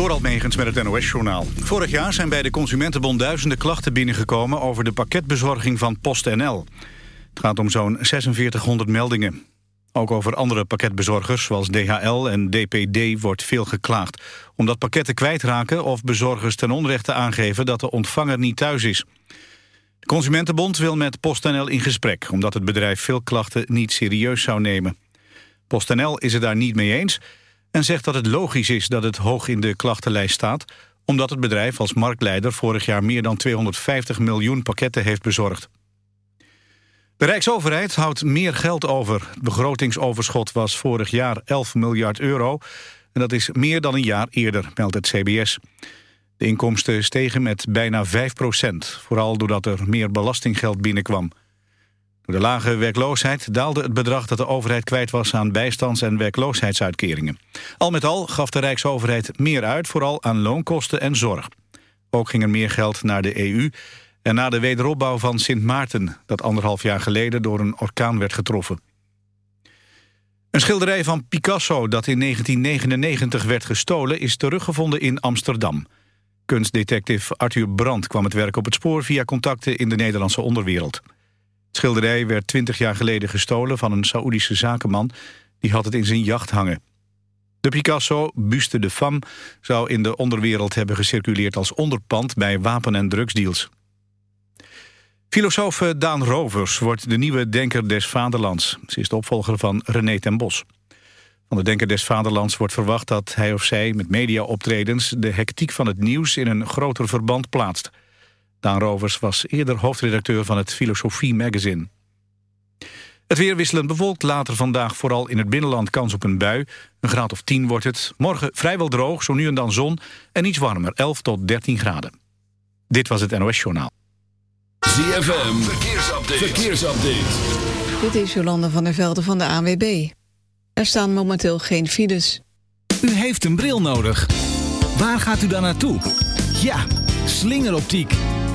Door Almegens met het NOS-journaal. Vorig jaar zijn bij de Consumentenbond duizenden klachten binnengekomen... over de pakketbezorging van PostNL. Het gaat om zo'n 4600 meldingen. Ook over andere pakketbezorgers, zoals DHL en DPD, wordt veel geklaagd. Omdat pakketten kwijtraken of bezorgers ten onrechte aangeven... dat de ontvanger niet thuis is. De Consumentenbond wil met PostNL in gesprek... omdat het bedrijf veel klachten niet serieus zou nemen. PostNL is het daar niet mee eens en zegt dat het logisch is dat het hoog in de klachtenlijst staat... omdat het bedrijf als marktleider vorig jaar meer dan 250 miljoen pakketten heeft bezorgd. De Rijksoverheid houdt meer geld over. Het begrotingsoverschot was vorig jaar 11 miljard euro... en dat is meer dan een jaar eerder, meldt het CBS. De inkomsten stegen met bijna 5 procent... vooral doordat er meer belastinggeld binnenkwam. Door de lage werkloosheid daalde het bedrag dat de overheid kwijt was aan bijstands- en werkloosheidsuitkeringen. Al met al gaf de Rijksoverheid meer uit, vooral aan loonkosten en zorg. Ook ging er meer geld naar de EU en na de wederopbouw van Sint Maarten... dat anderhalf jaar geleden door een orkaan werd getroffen. Een schilderij van Picasso dat in 1999 werd gestolen... is teruggevonden in Amsterdam. Kunstdetective Arthur Brandt kwam het werk op het spoor... via contacten in de Nederlandse onderwereld. Schilderij werd 20 jaar geleden gestolen van een Saoedische zakenman. Die had het in zijn jacht hangen. De Picasso, Buste de Femme, zou in de onderwereld hebben gecirculeerd als onderpand bij wapen- en drugsdeals. Filosoof Daan Rovers wordt de nieuwe Denker des Vaderlands. Ze is de opvolger van René ten Bos. Van de Denker des Vaderlands wordt verwacht dat hij of zij met mediaoptredens... de hectiek van het nieuws in een groter verband plaatst. Daan Rovers was eerder hoofdredacteur van het Filosofie Magazine. Het weer wisselend bewolkt, later vandaag vooral in het binnenland kans op een bui. Een graad of 10 wordt het. Morgen vrijwel droog, zo nu en dan zon en iets warmer, 11 tot 13 graden. Dit was het NOS Journaal. ZFM, verkeersupdate. verkeersupdate. Dit is Jolande van der Velde van de ANWB. Er staan momenteel geen files. U heeft een bril nodig. Waar gaat u dan naartoe? Ja, slingeroptiek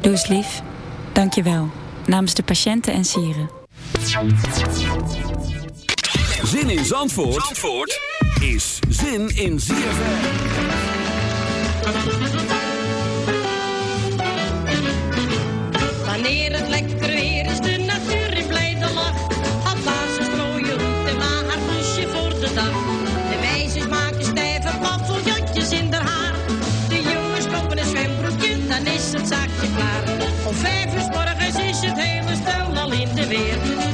Doe eens lief. Dank je wel. Namens de patiënten en sieren. Zin in Zandvoort, Zandvoort is zin in ZFM. Wanneer het lekker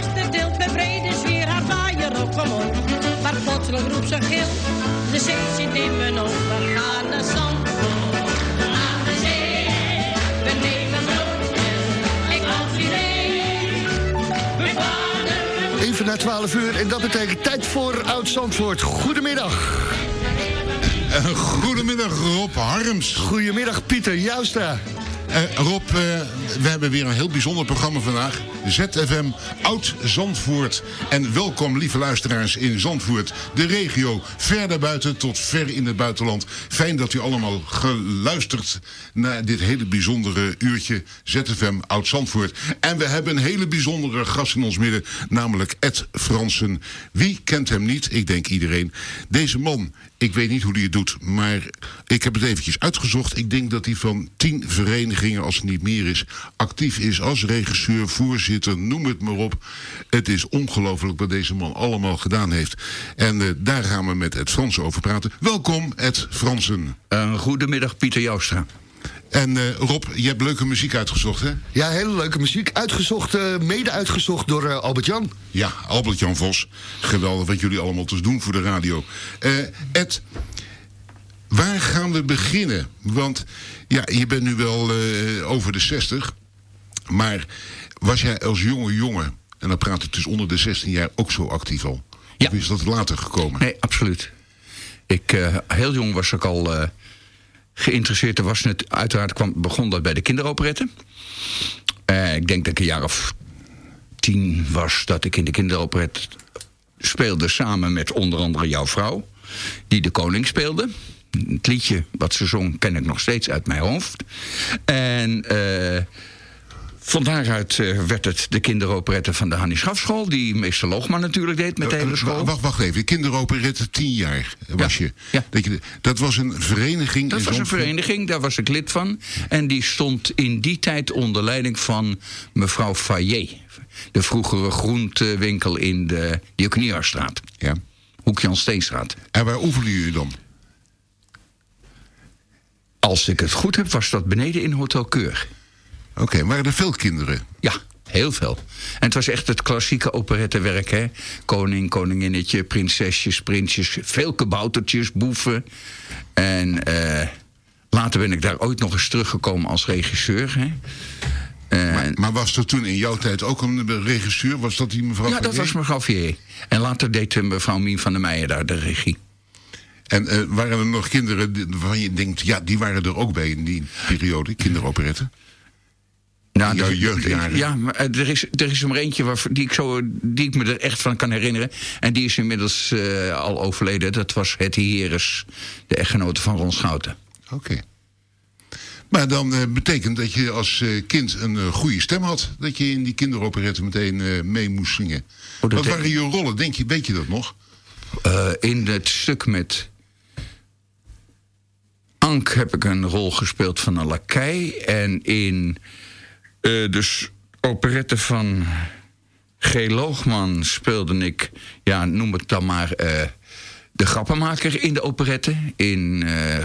Plaster deelt met brede zwier haar vaaier op omhoog. Maar plotseling roept ze gil, de zee zit in mijn ogen. We gaan naar Even na 12 uur en dat betekent tijd voor Oud-Zandvoort. Goedemiddag. Eh, goedemiddag Rob Harms. Goedemiddag Pieter Joustra. Eh, Rob, eh, we hebben weer een heel bijzonder programma vandaag. ZFM Oud Zandvoort. En welkom lieve luisteraars in Zandvoort. De regio, ver daarbuiten tot ver in het buitenland. Fijn dat u allemaal geluisterd naar dit hele bijzondere uurtje ZFM Oud Zandvoort. En we hebben een hele bijzondere gast in ons midden, namelijk Ed Fransen. Wie kent hem niet? Ik denk iedereen. Deze man, ik weet niet hoe hij het doet, maar ik heb het eventjes uitgezocht. Ik denk dat hij van tien verenigingen, als het niet meer is, actief is als regisseur, voorzitter, noem het maar op. Het is ongelooflijk wat deze man allemaal gedaan heeft. En eh, daar gaan we met Ed Fransen over praten. Welkom, Ed Fransen. goedemiddag, Pieter Joustra. En eh, Rob, je hebt leuke muziek uitgezocht, hè? Ja, hele leuke muziek. Uitgezocht, eh, mede uitgezocht door eh, Albert-Jan. Ja, Albert-Jan Vos. Geweldig wat jullie allemaal te doen voor de radio. Eh, Ed, waar gaan we beginnen? Want ja, je bent nu wel eh, over de 60. Maar was jij als jonge jongen, en dan praat ik dus onder de 16 jaar, ook zo actief al? Of is dat later gekomen? Nee, absoluut. Ik, eh, heel jong was ik al eh, geïnteresseerd. Er was net, uiteraard kwam, begon dat bij de kinderoperetten. Eh, ik denk dat ik een jaar of tien was dat ik in de kinderoperet speelde samen met onder andere jouw vrouw, die de koning speelde. Het liedje wat ze zong ken ik nog steeds uit mijn hoofd. En eh, van daaruit eh, werd het de kinderoperette van de Hannie Schafschool... die meester Loogman natuurlijk deed met de hele Eh, school. Wacht, wacht even. Kinderoperette, tien jaar was je. Dat, je. dat was een vereniging Dat was een vereniging, daar was ik lid van. En die stond in die tijd onder leiding van mevrouw Fayet. De vroegere groentewinkel in de Diokeniersstraat. Ja. Hoek Jan Steenstraat. En waar oefenden jullie dan? Als ik het goed heb, was dat beneden in Hotel Keur. Oké, waren er veel kinderen? Ja, heel veel. En het was echt het klassieke operettewerk, hè. Koning, koninginnetje, prinsesjes, prinsjes, veel kaboutertjes, boeven. En eh, later ben ik daar ooit nog eens teruggekomen als regisseur, hè. Maar, maar was er toen in jouw tijd ook een regisseur? Was dat die mevrouw Ja, dat was mevrouw Vier. En later deed eh, mevrouw Mien van der Meijen daar de regie. En eh, waren er nog kinderen waarvan je denkt... ja, die waren er ook bij in die periode, kinderoperetten? Nou, Jouw jeugdjaren. Ja, maar eh, er is, er is er maar eentje waar, die, ik zo, die ik me er echt van kan herinneren. En die is inmiddels eh, al overleden. Dat was Hetty Heres, de echtgenote van Ron Schouten. Oké. Maar dan eh, betekent dat je als kind een goede stem had. Dat je in die kinderoperetten meteen mee moest zingen. dat Wat waren je rollen? Denk je, weet je dat nog? In het stuk met Ank heb ik een rol gespeeld van een lakij. En in eh de s- operette van G. Loogman speelde ik, ja, noem het dan maar, eh, de grappenmaker in de operette. In eh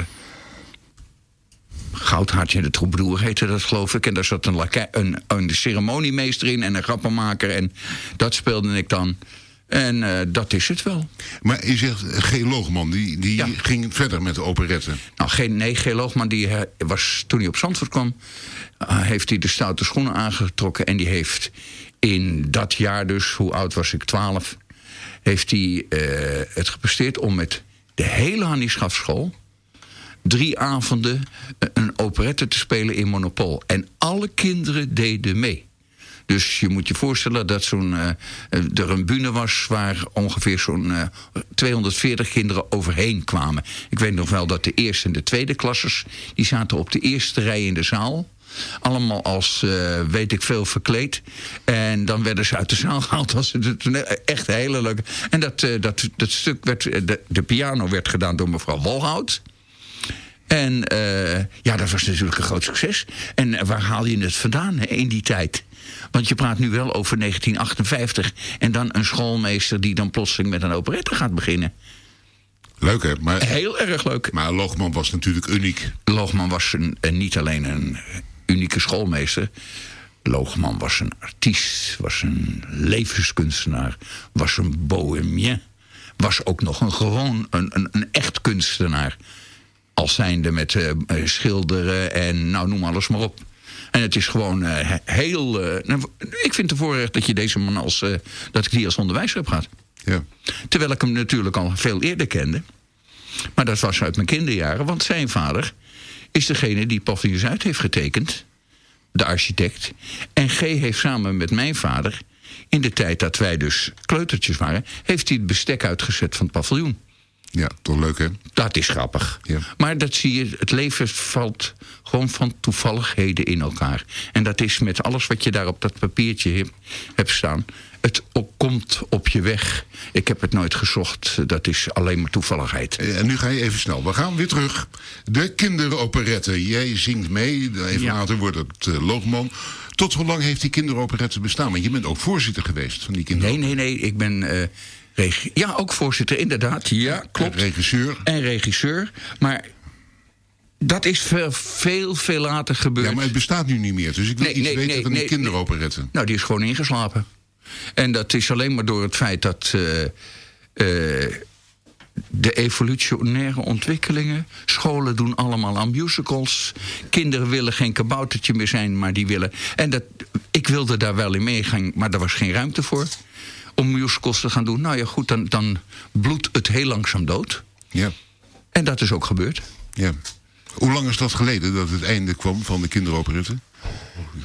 Goudhartje de Troubadour heette dat, geloof ik. En daar zat een, een, een ceremoniemeester in en een grappenmaker. En dat speelde ik dan. En eh, dat is het wel. Maar je zegt, eh, G. Loogman, die, die ging verder met de operetten. Nou, geen, nee, G. Loogman, die eh, was, toen hij op Zandvoort kwam... heeft hij de stoute schoenen aangetrokken... en die heeft in dat jaar dus, hoe oud was ik, 12... heeft hij het gepresteerd om met de hele Hannie Schafschool... drie avonden een operette te spelen in Monopol. En alle kinderen deden mee. Dus je moet je voorstellen dat zo'n, eh, eh, er een bühne was waar ongeveer zo'n eh, 240 kinderen overheen kwamen. Ik weet nog wel dat de eerste en de tweede klassers, die zaten op de eerste rij in de zaal. Allemaal als, eh, weet ik veel, verkleed. En dan werden ze uit de zaal gehaald als het. Echt hele leuke. En dat, eh, dat, dat stuk werd, eh, de, de piano werd gedaan door mevrouw Wolhout. En eh, ja, dat was natuurlijk een groot succes. En eh, waar haal je het vandaan in die tijd? Want je praat nu wel over 1958. En dan een schoolmeester die dan plotseling met een operette gaat beginnen. Leuk hè? Maar, Heel erg leuk. maar Loogman was natuurlijk uniek. Loogman was een, en niet alleen een unieke schoolmeester. Loogman was een artiest, was een levenskunstenaar, was een bohemien. Was ook nog een gewoon, een, een, een echt kunstenaar. Als zijnde met eh, eh, schilderen en nou noem alles maar op. En het is gewoon eh, he- heel... eh, nou, ik vind het voorrecht dat je deze man als... eh, dat ik die als onderwijzer heb gehad. Ja. Terwijl ik hem natuurlijk al veel eerder kende. Maar dat was uit mijn kinderjaren, want zijn vader is degene die Paviljoen Zuid heeft getekend, de architect. En G heeft samen met mijn vader, in de tijd dat wij dus kleutertjes waren, heeft hij het bestek uitgezet van het paviljoen. Ja, toch leuk hè? Dat is grappig. Ja. Maar dat zie je, het leven valt gewoon van toevalligheden in elkaar. En dat is met alles wat je daar op dat papiertje hebt, staan. Het op- komt op je weg. Ik heb het nooit gezocht. Dat is alleen maar toevalligheid. Eh, En nu ga je even snel. We gaan weer terug. De kinderoperette. Jij zingt mee. Even Ja. later wordt het uh, Loogman. Tot hoe lang heeft die kinderoperette bestaan? Want je bent ook voorzitter geweest van die kinder. Nee, nee, nee. Ik ben eh, ja, ook voorzitter, inderdaad. Ja, klopt. En regisseur. En regisseur. Maar dat is veel, veel, veel later gebeurd. Ja, maar het bestaat nu niet meer. Dus ik wil Nee, iets nee, weten nee, van die kinderoperette. Nou, die is gewoon ingeslapen. En dat is alleen maar door het feit dat eh, eh, de evolutionaire ontwikkelingen. Scholen doen allemaal aan musicals. Kinderen willen geen kaboutertje meer zijn, maar die willen. En dat, ik wilde daar wel in meegaan, maar er was geen ruimte voor. Om musicals te gaan doen. Nou ja, goed, dan, dan bloedt het heel langzaam dood. Ja. En dat is ook gebeurd. ja. Hoe lang is dat geleden dat het einde kwam van de kinderoperette?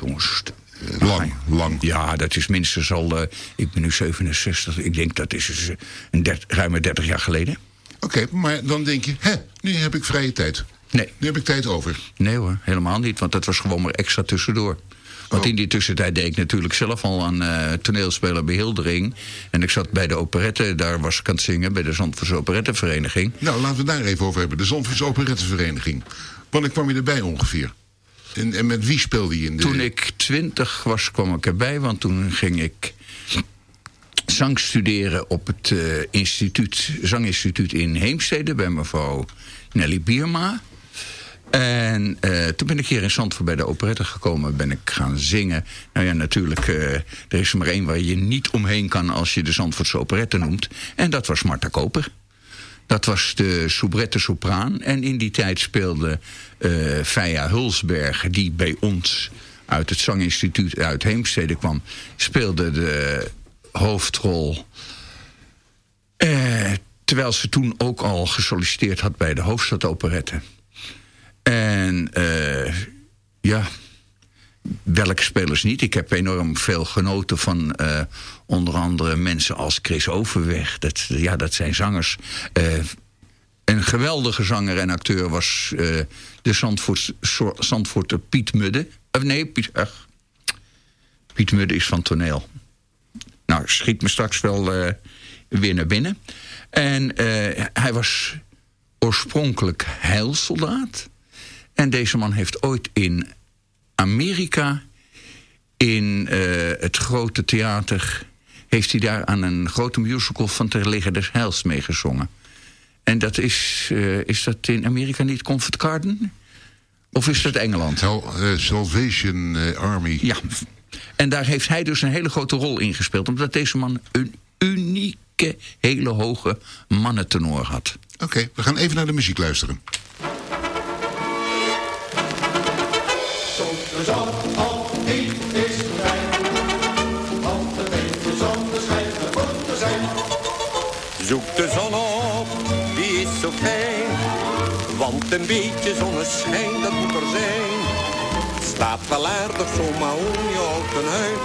Jongens, Lang, lang. Ja, dat is minstens al. eh, ik ben nu 67. Ik denk dat is dus, eh, een dert- ruime 30 jaar geleden. Oké, maar dan denk je, hè, nu heb ik vrije tijd. Nee. Nu heb ik tijd over. Nee hoor, helemaal niet. Want dat was gewoon maar extra tussendoor. Want in die tussentijd deed ik natuurlijk zelf al aan eh toneelspeler behildering. En ik zat bij de operette, daar was ik aan het zingen... bij de Zandvoortse Operettevereniging. Nou, laten we daar even over hebben. De Zandvoortse Operettevereniging. Wanneer kwam je erbij ongeveer? En, en met wie speelde je in de... Toen ik twintig was, kwam ik erbij. Want toen ging ik zang studeren op het eh, instituut, zanginstituut in Heemstede... bij mevrouw Nelly Bierma. En eh, toen ben ik hier in Zandvoort bij de operette gekomen, ben ik gaan zingen. Nou ja, natuurlijk, eh, er is er maar één waar je niet omheen kan als je de Zandvoortse operette noemt. En dat was Marta Koper. Dat was de soubrette sopraan. En in die tijd speelde Feia Hulsberg, die bij ons uit het zanginstituut uit Heemstede kwam, speelde de hoofdrol. Terwijl ze toen ook al gesolliciteerd had bij de Hoofdstadoperette. En eh, ja, welke spelers niet? Ik heb enorm veel genoten van eh, onder andere mensen als Chris Overweg. Dat, ja, dat zijn zangers. Eh, een geweldige zanger en acteur was de Zandvoort, Piet Mudde. Nee, Piet, Piet Mudde is van toneel. Nou, schiet me straks wel weer naar binnen. En hij was oorspronkelijk heilsoldaat. En deze man heeft ooit in Amerika, in eh, het grote theater... heeft hij daar aan een grote musical van Ter Liggen des Heils meegezongen. En dat is, eh, is dat in Amerika niet Comfort Garden? Of is dat Engeland? Eh, Salvation Army. Ja. En daar heeft hij dus een hele grote rol in gespeeld. Omdat deze man een unieke, hele hoge mannentenor had. Oké, we gaan even naar de muziek luisteren. Een beetje zonneschijn, dat moet er zijn. Staat wel aardig zo, maar om je houten huid.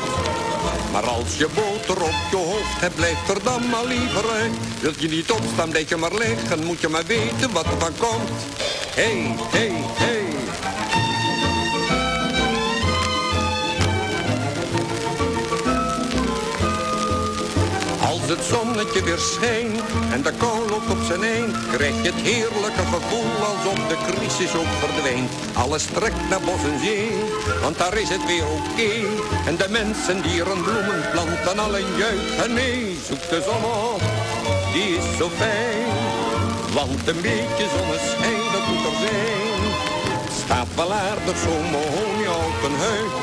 Maar als je boter op je hoofd hebt, blijft er dan maar liever uit. Wilt je niet opstaan, blijf je maar liggen, moet je maar weten wat er van komt. Hey, hey, hey. Het zonnetje weer schijnt en de kou loopt op zijn eind, krijg je het heerlijke gevoel alsof de crisis ook verdwijnt. Alles trekt naar bos en zee, want daar is het weer oké. En de mensen die er een bloemen planten, allen juichen mee. Zoek de zon op, die is zo fijn. Want een beetje zonneschijn, dat moet er zijn. Staat wel aardig zo'n mahoniehouten huid.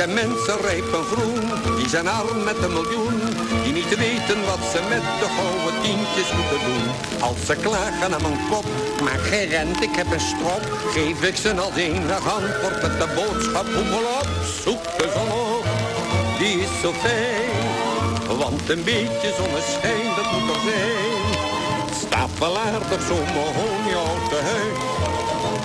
Ken mensen rijp en groen, die zijn arm met een miljoen. Die niet weten wat ze met de gouden tientjes moeten doen. Als ze klagen aan mijn kop, maak geen rent, ik heb een strop. Geef ik ze als enig antwoord met de boodschap, hoepel op. Zoek de zon op, die is zo fijn. Want een beetje zonneschijn, dat moet er zijn. Het staat wel aardig zo'n mahoniehouten huid.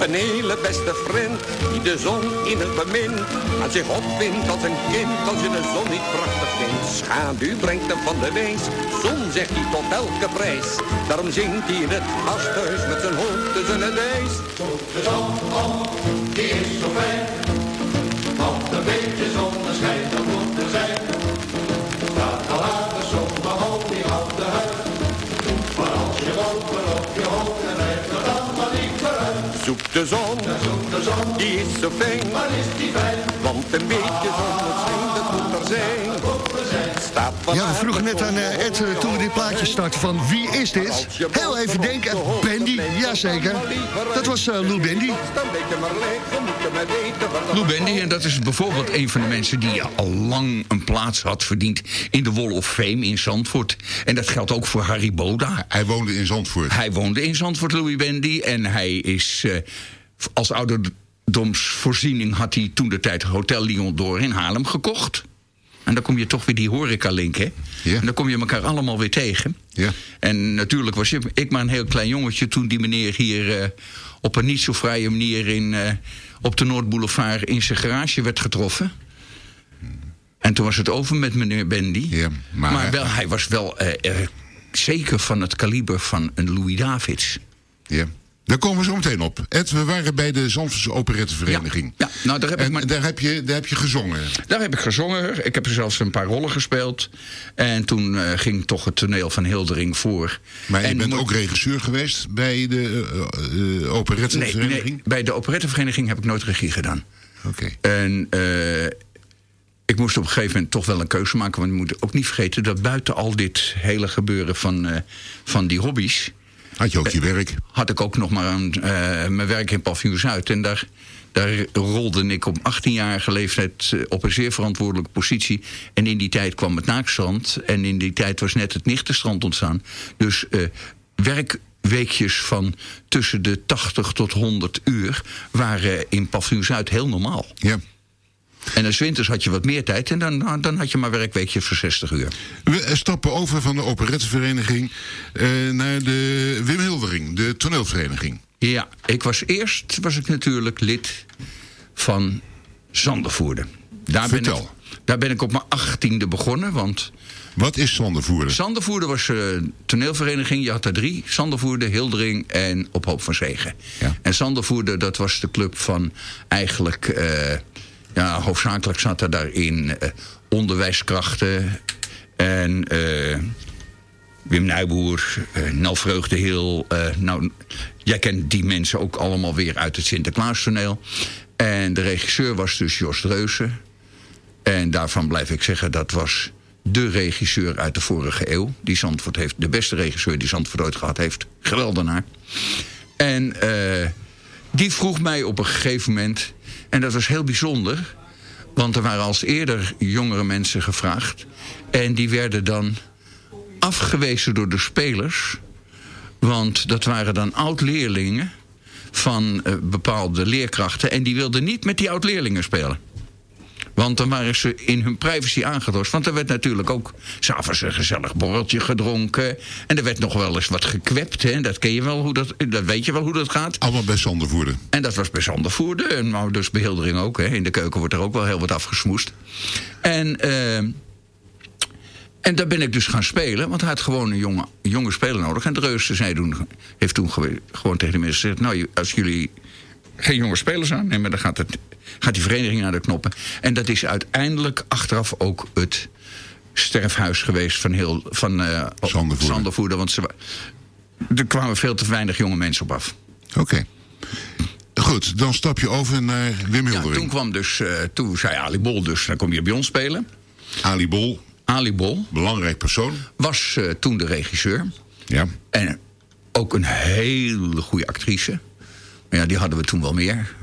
Een hele beste vriend die de zon in het bemint. En zich opwindt als een kind als je de zon niet prachtig vindt. Schaduw brengt hem van de wees, zon zegt hij tot elke prijs. Daarom zingt hij in het gasthuis met zijn hoofd tussen het ijs. De zon die is zo fijn. Want een beetje zonneschijn, De zon, die is zo fijn. Is fijn? Want een beetje zonneschijn, dat moet er zijn. Ja, we vroegen net aan eh, Ed eh, toen we dit plaatje starten van wie is dit? Heel even denken, Bandy, jazeker. Dat was eh, Lou Bandy. Dan weet je maar liggen, moet je maar weten wat er Lou Bendy, en dat is bijvoorbeeld een van de mensen die al lang een plaats had verdiend in de Wall of Fame in Zandvoort. En dat geldt ook voor Harry Boda. Hij woonde in Zandvoort. Hij woonde in Zandvoort, Louis Bendy. En hij is eh, als ouderdomsvoorziening had hij toen de tijd Hotel Lion Door in Haarlem gekocht. En dan kom je toch weer die horeca-link, hè? En dan kom je elkaar allemaal weer tegen. Ja. En natuurlijk was ik maar een heel klein jongetje toen die meneer hier eh, op een niet zo vrije manier in, eh, op de Noordboulevard in zijn garage werd getroffen. En toen was het over met meneer Bendy. maar- maar wel, hij was wel eh, zeker van het kaliber van een Louis Davids. Ja. Daar komen we zo meteen op. Ed, we waren bij de Zandvoortse Operettenvereniging. Ja, nou, daar heb ik en maar- daar, heb je, daar heb je gezongen. Daar heb ik gezongen. Ik heb er zelfs een paar rollen gespeeld. En toen eh, ging toch het toneel van Hildering voor. Maar je En bent moet- ook regisseur geweest bij de uh, Nee, Operettenvereniging? nee, bij de operettenvereniging heb ik nooit regie gedaan. Oké. En eh, ik moest op een gegeven moment toch wel een keuze maken. Want je moet ook niet vergeten dat buiten al dit hele gebeuren van, eh, van die hobby's... Had je ook je werk? Had ik ook nog maar een, eh, mijn werk in Paviljoen Zuid. En daar, daar rolde ik op 18-jarige leeftijd eh, op een zeer verantwoordelijke positie. En in die tijd kwam het naakstrand. En in die tijd was net het nichtenstrand ontstaan. Dus eh, werkweekjes van tussen de 80 tot 100 uur... waren in Paviljoen Zuid heel normaal. Ja. En als winters had je wat meer tijd en dan, dan had je maar werkweekjes voor 60 uur. We eh, stappen over van de Operettenvereniging eh, naar de Wim Hildering, de toneelvereniging. Ja, ik was eerst was ik natuurlijk lid van Zandervoerder. Daar Ben Vertel. ik, daar ben ik op mijn achttiende begonnen, want... Wat is Zandervoerder? Zandervoerder was een toneelvereniging. Je had er drie. Zandervoerder, Hildering en Op Hoop van Zegen. En Zandervoerder, dat was de club van eigenlijk... eh, ja, hoofdzakelijk zaten daarin eh, onderwijskrachten... en eh, Wim Nijboer, eh Nel Vreugdehil. eh nou, jij kent die mensen ook allemaal weer uit het Sinterklaastoneel. En de regisseur was dus Jos Dreuzen. En daarvan blijf ik zeggen, dat was de regisseur uit de vorige eeuw. Die Zandvoort heeft, de beste regisseur die Zandvoort ooit gehad heeft. Geweldenaar. En die vroeg mij op een gegeven moment... en dat was heel bijzonder... want er waren als eerder jongere mensen gevraagd... en die werden dan afgewezen door de spelers... want dat waren dan oud-leerlingen van eh, bepaalde leerkrachten... en die wilden niet met die oud-leerlingen spelen. Want dan waren ze in hun privacy aangedost. Want er werd natuurlijk ook s'avonds een gezellig borreltje gedronken. En er werd nog wel eens wat gekwept. Hè? Dat, ken je wel hoe dat, dat weet je wel hoe dat gaat. Allemaal bij Zandervoerder. En dat was bij Zandervoerder. En nou, dus behildering ook. Hè? In de keuken wordt er ook wel heel wat afgesmoest. En... eh, en daar ben ik dus gaan spelen, want hij had gewoon een jonge, jonge speler nodig. En de Reus zei toen, heeft toen gewoon tegen de mensen gezegd... nou, als jullie geen jonge spelers aannemen, dan gaat, het, gaat die vereniging naar de knoppen. En dat is uiteindelijk achteraf ook het sterfhuis geweest van, heel, van eh Zandervoerder. Zandervoerder, Want ze, er kwamen veel te weinig jonge mensen op af. Oké. Goed, dan stap je over naar Wim Ja, Hildering. toen kwam dus, eh, toen zei Ali Bol dus, dan kom je bij ons spelen. Ali Bol. Ali Bol. Belangrijk persoon. Was eh, toen de regisseur. Ja. En ook een hele goede actrice. Maar ja, die hadden we toen wel meer.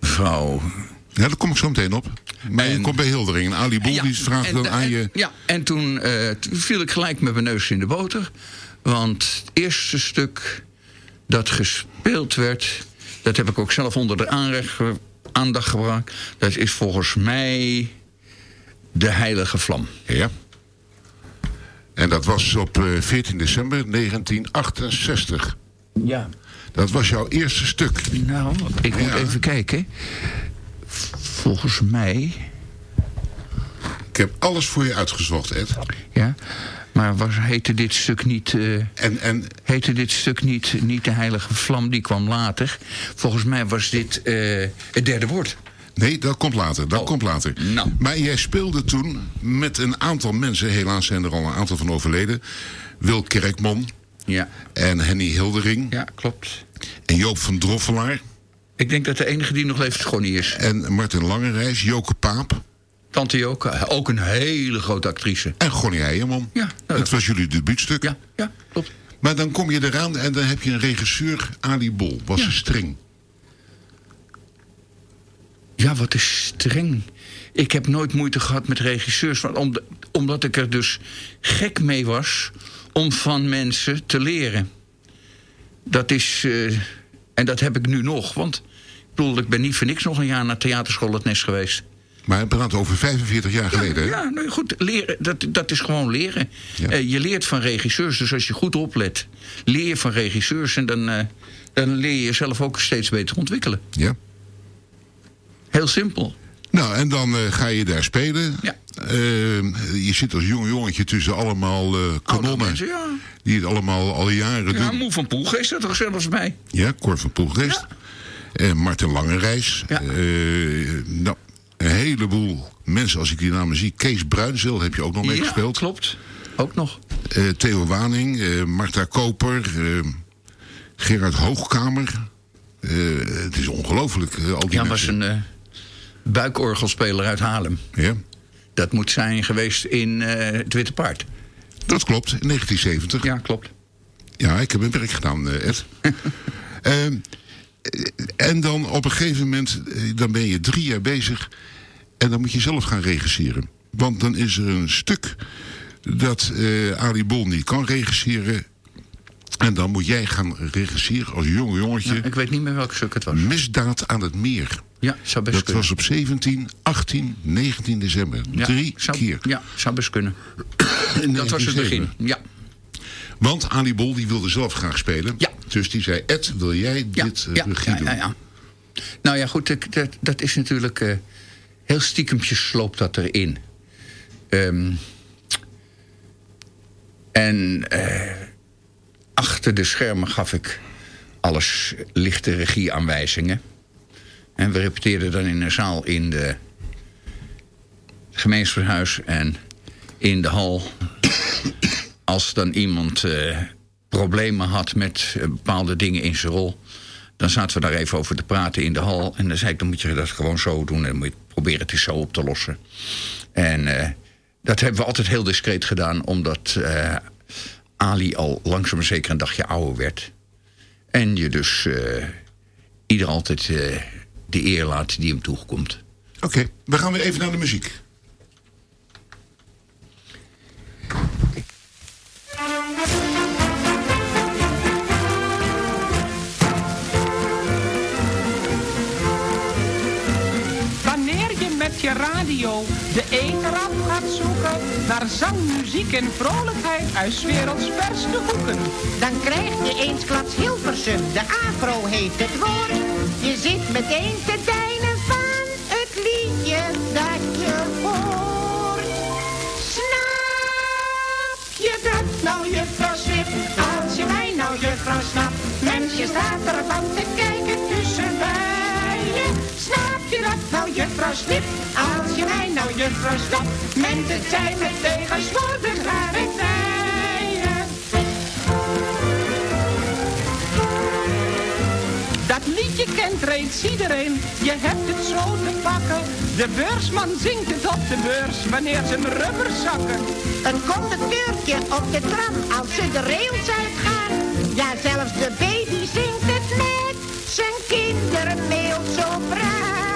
Mevrouw... Ja, daar kom ik zo meteen op. Maar je komt bij Hildering. En Ali Bol die vraagt en, dan en- aan je... Ja, en toen, eh, toen viel ik gelijk met mijn neus in de boter. Want het eerste stuk dat gespeeld werd... dat heb ik ook zelf onder de aanrecht, aandacht gebracht. Dat is volgens mij de Heilige Vlam. Ja. En dat was op eh, 14 december 1968. Ja. Dat was jouw eerste stuk. Nou, ik moet Ja. even kijken. Volgens mij... Ik heb alles voor je uitgezocht, Ed. Ja, maar was, heette dit stuk niet... eh, En, en heette dit stuk niet, niet de Heilige Vlam, die kwam later. Volgens mij was dit eh, het derde woord. Nee, dat komt later. Dat komt later. Nou. Maar jij speelde toen met een aantal mensen. Helaas zijn er al een aantal van overleden. Wil Kerkman Ja, en Henny Hildering. ja, klopt. En Joop van Droffelaar. Ik denk dat de enige die nog leeft Schonnie is. En Martin Langerijs. Joke Paap. Tante Joke, ook een hele grote actrice. En Gonnie Heijerman. Ja, nou, Het was jullie debuutstuk. Ja, ja, klopt. Maar dan kom je eraan en dan heb je een regisseur, Ali Bol. Was ze streng. Ja, wat is streng. Ik heb nooit moeite gehad met regisseurs. Want om, omdat ik er dus gek mee was om van mensen te leren. Dat is. eh, en dat heb ik nu nog. Want ik bedoel, ik ben niet voor niks nog een jaar naar theaterschool het nest geweest. Maar we praten over 45 jaar geleden. hè? Ja, nou goed, leren, dat, dat is gewoon leren. Ja. Eh, je leert van regisseurs, dus als je goed oplet, leer je van regisseurs en dan, eh, dan leer je jezelf ook steeds beter ontwikkelen. Ja. Heel simpel. Nou, en dan eh, ga je daar spelen. Ja. Eh, je zit als jong jongetje tussen allemaal eh, kanonnen. mensen, ja. Die het allemaal al jaren Ja, doen. Moe van Poelgeest er zelfs bij. Ja, Cor van Poelgeest. En Martin Langerijs. Ja. Nou, een heleboel mensen, als ik die namen zie. Kees Bruinzeel heb je ook nog mee ja, klopt. Ook nog. Theo Waning, Marta Koper, Gerard Hoogkamer. Het is ongelooflijk, al die Ja, was een buikorgelspeler uit Haarlem. Ja, Dat moet zijn geweest in eh, het Witte Paard. dat klopt, in 1970. Ja, klopt. Ja, ik heb mijn werk gedaan, eh, Ed. Eh, en dan op een gegeven moment, dan ben je drie jaar bezig... en dan moet je zelf gaan regisseren. Want dan is er een stuk dat eh Ali Bol niet kan regisseren... en dan moet jij gaan regisseren als jong jongetje... Ja, ik weet niet meer welk stuk het was. Misdaad aan het meer. Ja, zou best Dat kunnen. was op 17, 18, 19 december. Ja, Drie zou, keer. Ja, zou best kunnen. In Dat was het begin. 1907. Ja. Want Ali Bol die wilde zelf graag spelen. Ja. Dus die zei, Ed, wil jij dit ja, regie ja, doen? ja, ja. Nou ja, goed, dat, dat is natuurlijk... eh, heel stiekempjes sloopt dat erin. Ehm, en eh, achter de schermen gaf ik alles lichte regieaanwijzingen. En we repeteerden dan in een zaal in de gemeenschapshuis en in de hal. Als dan iemand eh, problemen had met eh, bepaalde dingen in zijn rol... dan zaten we daar even over te praten in de hal. En dan zei ik, dan moet je dat gewoon zo doen... en dan moet je proberen het eens zo op te lossen. En eh, Dat hebben we altijd heel discreet gedaan, omdat Ali al langzaam maar zeker een dagje ouder werd. En je dus eh, ieder altijd eh, de eer laat die hem toekomt. Oké, we gaan weer even naar de muziek. Wanneer je met je radio de zoeken naar zang, muziek en vrolijkheid uit werelds verste hoeken. Dan krijg je eensklaps Hilversum, de afro heeft het woord. Je zit meteen te deinen van het liedje dat je hoort. Snap je dat nou, juffrouw Snip? Als je mij nou, juffrouw Snap, mensje staat ervan te nou, juffrouw Snip? Als je mij nou, juffrouw Snap, mensen zijn met tegenwoordig rare tijden. Dat liedje kent reeds iedereen, je hebt het zo te pakken. De beursman zingt het op de beurs wanneer zijn rubbers zakken. Een conducteurtje op de tram als ze de rails uitgaan. Ja, zelfs de baby zingt het met zijn kindermeel zo bruin.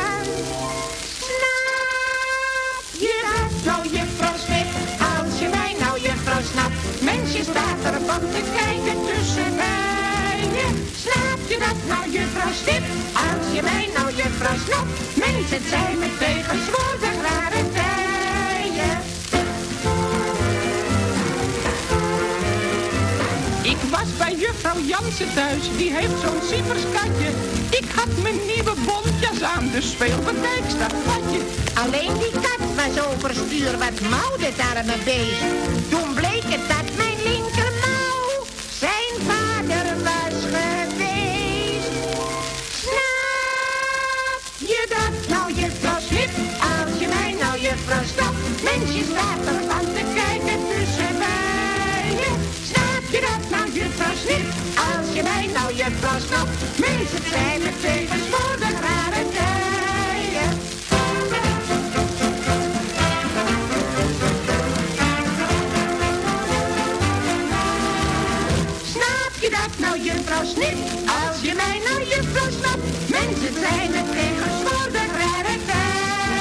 Staat er van te kijken tussen bijen. Snap je dat nou, juffrouw Snip? Als je mij nou, juffrouw snapt, mensen zijn met tegenwoordig rare tijden. Ik was bij juffrouw Jansen thuis, die heeft zo'n sieverskatje. Ik had mijn nieuwe bontjas aan, dus speel wat dat vatje. Alleen die kat was overstuur wat mouw dit arme beest. Toen bleek het dat linkermouw zijn vader was geweest. Snap je dat nou, juffrouw Snip? Als je mij nou, juffrouw Snap, mensje staat er van te kijken tussen bijen. Snap je dat nou, juffrouw Snip? Als je mij nou, juffrouw Snap, mensen zijn met tegenwoordig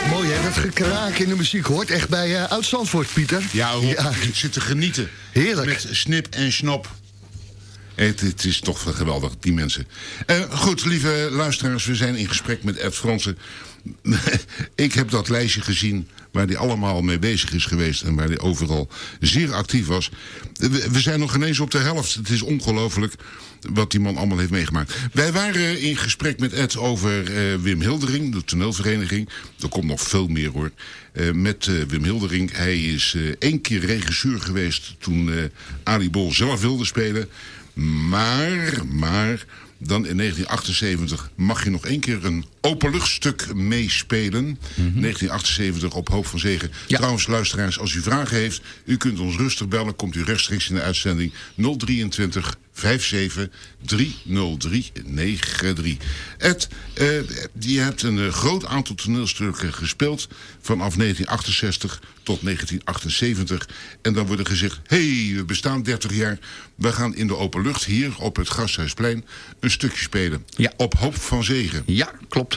Mooi hè, dat gekraak in de muziek hoort echt bij eh Oud-Zandvoort, Pieter. Ja, Rob, ik zit te genieten. Heerlijk. Met snip en snop. Het, het is toch wel geweldig, die mensen. Eh, goed, lieve luisteraars, we zijn in gesprek met Ed Fransen. Ik heb dat lijstje gezien waar hij allemaal mee bezig is geweest... en waar hij overal zeer actief was. We, zijn nog ineens op de helft. Het is ongelooflijk wat die man allemaal heeft meegemaakt. Wij waren in gesprek met Ed over eh, Wim Hildering, de toneelvereniging. Er komt nog veel meer hoor. Eh, met eh, Wim Hildering. Hij is één keer regisseur geweest toen Ali Bol zelf wilde spelen. Maar, maar, dan in 1978 mag je nog één keer een openluchtstuk meespelen. 1978 op Hoop van Zegen. Trouwens, luisteraars, als u vragen heeft... u kunt ons rustig bellen, komt u rechtstreeks in de uitzending 023 57 30393. Ed, eh, je hebt een eh, groot aantal toneelstukken gespeeld... vanaf 1968 tot 1978. En dan wordt er gezegd... hé, hey, we bestaan 30 jaar. We gaan in de open lucht hier op het Gasthuisplein... een stukje spelen. Ja. Op Hoop van Zegen. Ja, klopt.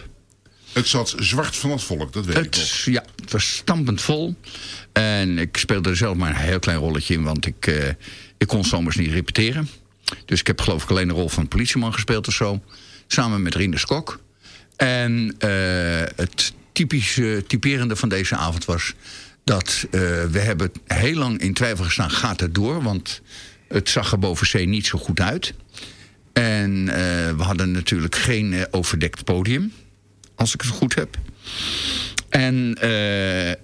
Het zat zwart van het volk, dat weet ik ja, het was stampend vol. En ik speelde er zelf maar een heel klein rolletje in, want ik, eh, ik kon zomers niet repeteren. Dus ik heb geloof ik alleen de rol van politieman gespeeld of zo. Samen met Rinus Kok. En eh, het typische, typerende van deze avond was... dat eh, we hebben heel lang in twijfel gestaan, gaat het door? Want het zag er boven zee niet zo goed uit. En we hadden natuurlijk geen overdekt podium, als ik het goed heb. En eh,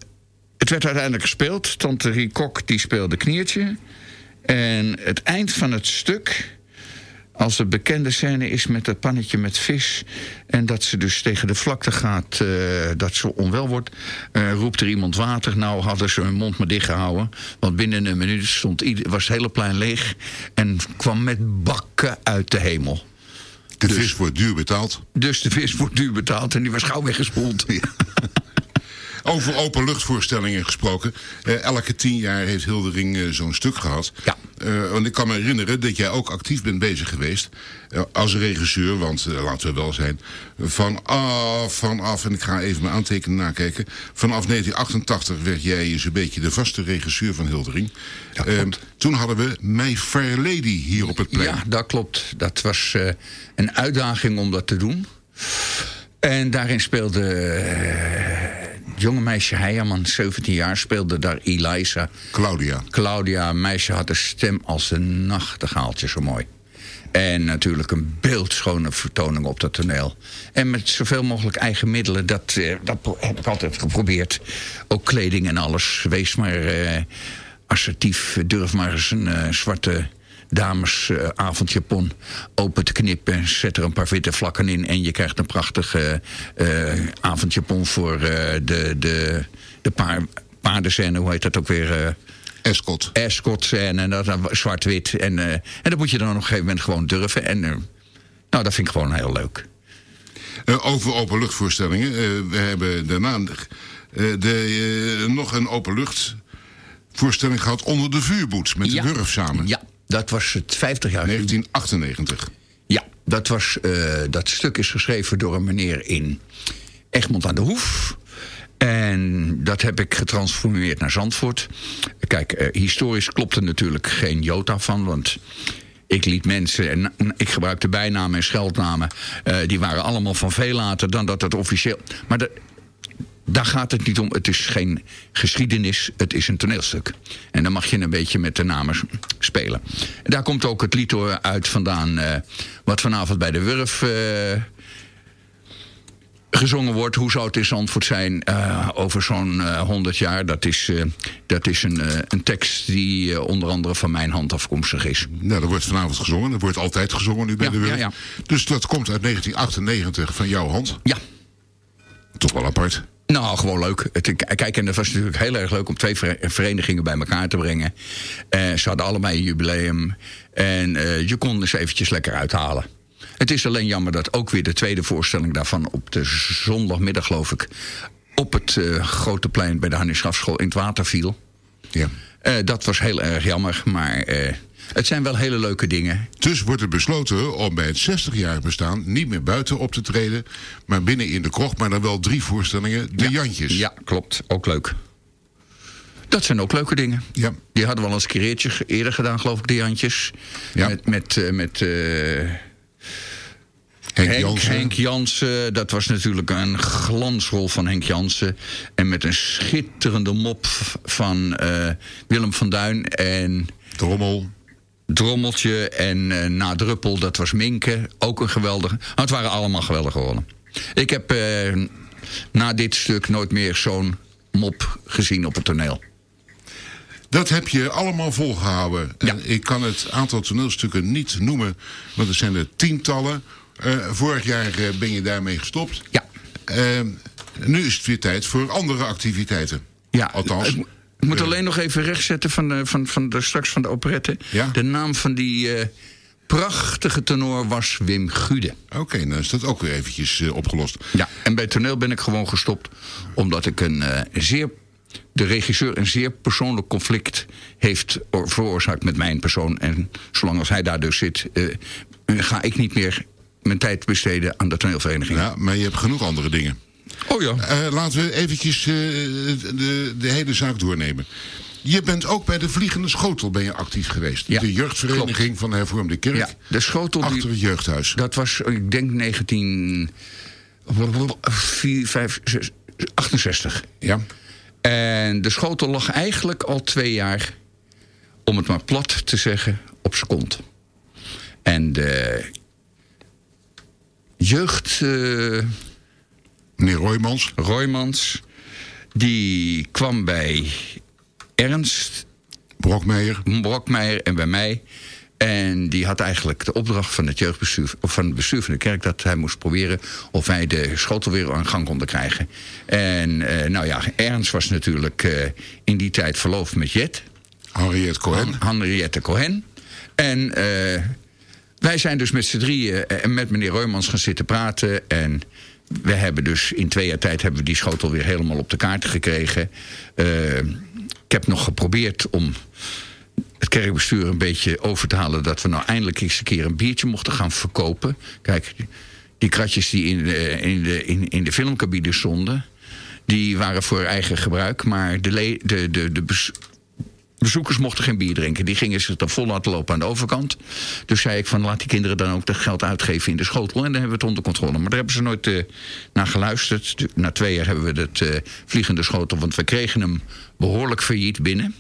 het werd uiteindelijk gespeeld. Tante Rie Kok die speelde kniertje. En het eind van het stuk... als de bekende scène is met dat pannetje met vis... en dat ze dus tegen de vlakte gaat, eh, dat ze onwel wordt... eh, roept er iemand water. Nou hadden ze hun mond maar dicht gehouden. Want binnen een minuut stond was het hele plein leeg... en kwam met bakken uit de hemel. De vis wordt duur betaald. Dus de vis wordt duur betaald en die was gauw weggespoeld. Over openluchtvoorstellingen gesproken. Eh, elke tien jaar heeft Hildering eh, zo'n stuk gehad. Ja. Eh, want ik kan me herinneren dat jij ook actief bent bezig geweest. als regisseur, want laten we wel zijn. Vanaf, vanaf, en ik ga even mijn aantekeningen nakijken. Vanaf 1988 werd jij zo'n beetje de vaste regisseur van Hildering. Ehm, toen hadden we My Fair Lady hier op het plein. Ja, dat klopt. Dat was een uitdaging om dat te doen. En daarin speelde jonge meisje Heijerman, 17 jaar, speelde daar Eliza. Claudia. Claudia, een meisje had een stem als een nachtegaaltje, zo mooi. En natuurlijk een beeldschone vertoning op dat toneel. En met zoveel mogelijk eigen middelen, dat, eh, dat heb ik altijd geprobeerd. Ook kleding en alles. Wees maar eh, assertief. Durf maar eens een eh, zwarte dames eh, open te knippen. Zet er een paar witte vlakken in en je krijgt een prachtige eh, avondjapon voor eh, de, de, de paar, paardenscène. Hoe heet dat ook weer? eh Escort. Escort scène en dat zwart-wit. En, eh, en dat moet je dan op een gegeven moment gewoon durven. En eh, nou, dat vind ik gewoon heel leuk. Eh, over openluchtvoorstellingen. Eh, we hebben daarna eh, de, eh, nog een openluchtvoorstelling gehad onder de vuurboet. Met de Wurf samen. Ja, dat was het 50 jaar. 1998. Ja, dat, was, eh, dat stuk is geschreven door een meneer in Egmond aan de Hoef. En dat heb ik getransformeerd naar Zandvoort. Kijk, eh, historisch klopt er natuurlijk geen jota van, want ik liet mensen, en ik gebruikte bijnamen en scheldnamen, eh, die waren allemaal van veel later dan dat het officieel. Maar daar gaat het niet om. Het is geen geschiedenis, het is een toneelstuk. En dan mag je een beetje met de namen spelen. En daar komt ook het lied uit vandaan... eh, wat vanavond bij de Wurf eh, gezongen wordt. Hoe zou het in Zandvoort zijn eh, over zo'n eh, 100 jaar? Dat is, dat is een, een tekst die onder andere van mijn hand afkomstig is. Nou, dat wordt vanavond gezongen. Er wordt altijd gezongen nu bij Ja, de Wurf. ja, ja. Dus dat komt uit 1998 van jouw hand. Ja. Toch wel apart. Nou, gewoon leuk. Het, kijk, en het was natuurlijk heel erg leuk om twee vere- verenigingen bij elkaar te brengen. Eh, ze hadden allebei een jubileum. En eh, je kon dus eventjes lekker uithalen. Het is alleen jammer dat ook weer de tweede voorstelling daarvan op de zondagmiddag, geloof ik, op het eh, grote plein bij de Hannes Schafschool in het water viel. Ja. Dat was heel erg jammer, maar het zijn wel hele leuke dingen. Dus wordt er besloten om bij het 60-jarig bestaan niet meer buiten op te treden, maar binnen in de krocht, maar dan wel drie voorstellingen, de Jantjes. Ja, klopt. Ook leuk. Dat zijn ook leuke dingen. Ja. Die hadden we al eens een keertje eerder gedaan, geloof ik, de Jantjes. Ja. Met, met, eh, met eh, Henk Henk, Jansen. Henk Jansen. Dat was natuurlijk een glansrol van Henk Jansen. En met een schitterende mop van eh, Willem van Duin. En Drommel. Drommeltje en eh Na Druppel, dat was Minke. Ook een geweldige. Nou, het waren allemaal geweldige rollen. Ik heb eh, na dit stuk nooit meer zo'n mop gezien op het toneel. Dat heb je allemaal volgehouden. En ik kan het aantal toneelstukken niet noemen, want er zijn er tientallen. Eh, vorig jaar eh, ben je daarmee gestopt. Ja. nu is het weer tijd voor andere activiteiten. Ja, Althans. Ik, moet alleen nog even rechtzetten van, de, van, van de, straks van de operette. Ja? De naam van die eh, prachtige tenor was Wim Gude. Oké, dan is dat ook weer eventjes eh, opgelost. Ja, en bij toneel ben ik gewoon gestopt. Omdat ik een eh, zeer. De regisseur een zeer persoonlijk conflict heeft veroorzaakt met mijn persoon. En zolang als hij daar dus zit, eh, ga ik niet meer mijn tijd besteden aan de toneelvereniging. Ja, maar je hebt genoeg andere dingen. Oh ja. Eh, laten we eventjes eh, de, de hele zaak doornemen. Je bent ook bij de Vliegende Schotel ben je actief geweest. Ja, de jeugdvereniging van de Hervormde Kerk. Ja, de schotel die- Achter het jeugdhuis. Dat was, ik denk 1968. Ja. En de schotel lag eigenlijk al twee jaar, om het maar plat te zeggen, op zijn kont. En de jeugd... eh, Meneer Roymans. Roymans, die kwam bij Ernst... Brokmeijer. Brokmeijer en bij mij. En die had eigenlijk de opdracht van het jeugdbestuur, of van het bestuur van de kerk, dat hij moest proberen of wij de schotel weer aan gang konden krijgen. En eh, nou ja, Ernst was natuurlijk eh, in die tijd verloofd met Jet. Henriette Cohen. Henriette Cohen. En eh, wij zijn dus met z'n drieën en met meneer Reumans gaan zitten praten. En we hebben dus in twee jaar tijd hebben we die schotel weer helemaal op de kaart gekregen. Eh, ik heb nog geprobeerd om het kerkbestuur een beetje over te halen... dat we nou eindelijk eens een keer een biertje mochten gaan verkopen. Kijk, die kratjes die in de, in de, in, in de filmcabine stonden... die waren voor eigen gebruik, maar de, le- de, de, de bezoekers mochten geen bier drinken. Die gingen zich dan vol laten lopen aan de overkant. Dus zei ik van laat die kinderen dan ook dat geld uitgeven in de schotel. En dan hebben we het onder controle. Maar daar hebben ze nooit eh, naar geluisterd. Na twee jaar hebben we het eh, vliegende schotel. Want we kregen hem behoorlijk failliet binnen.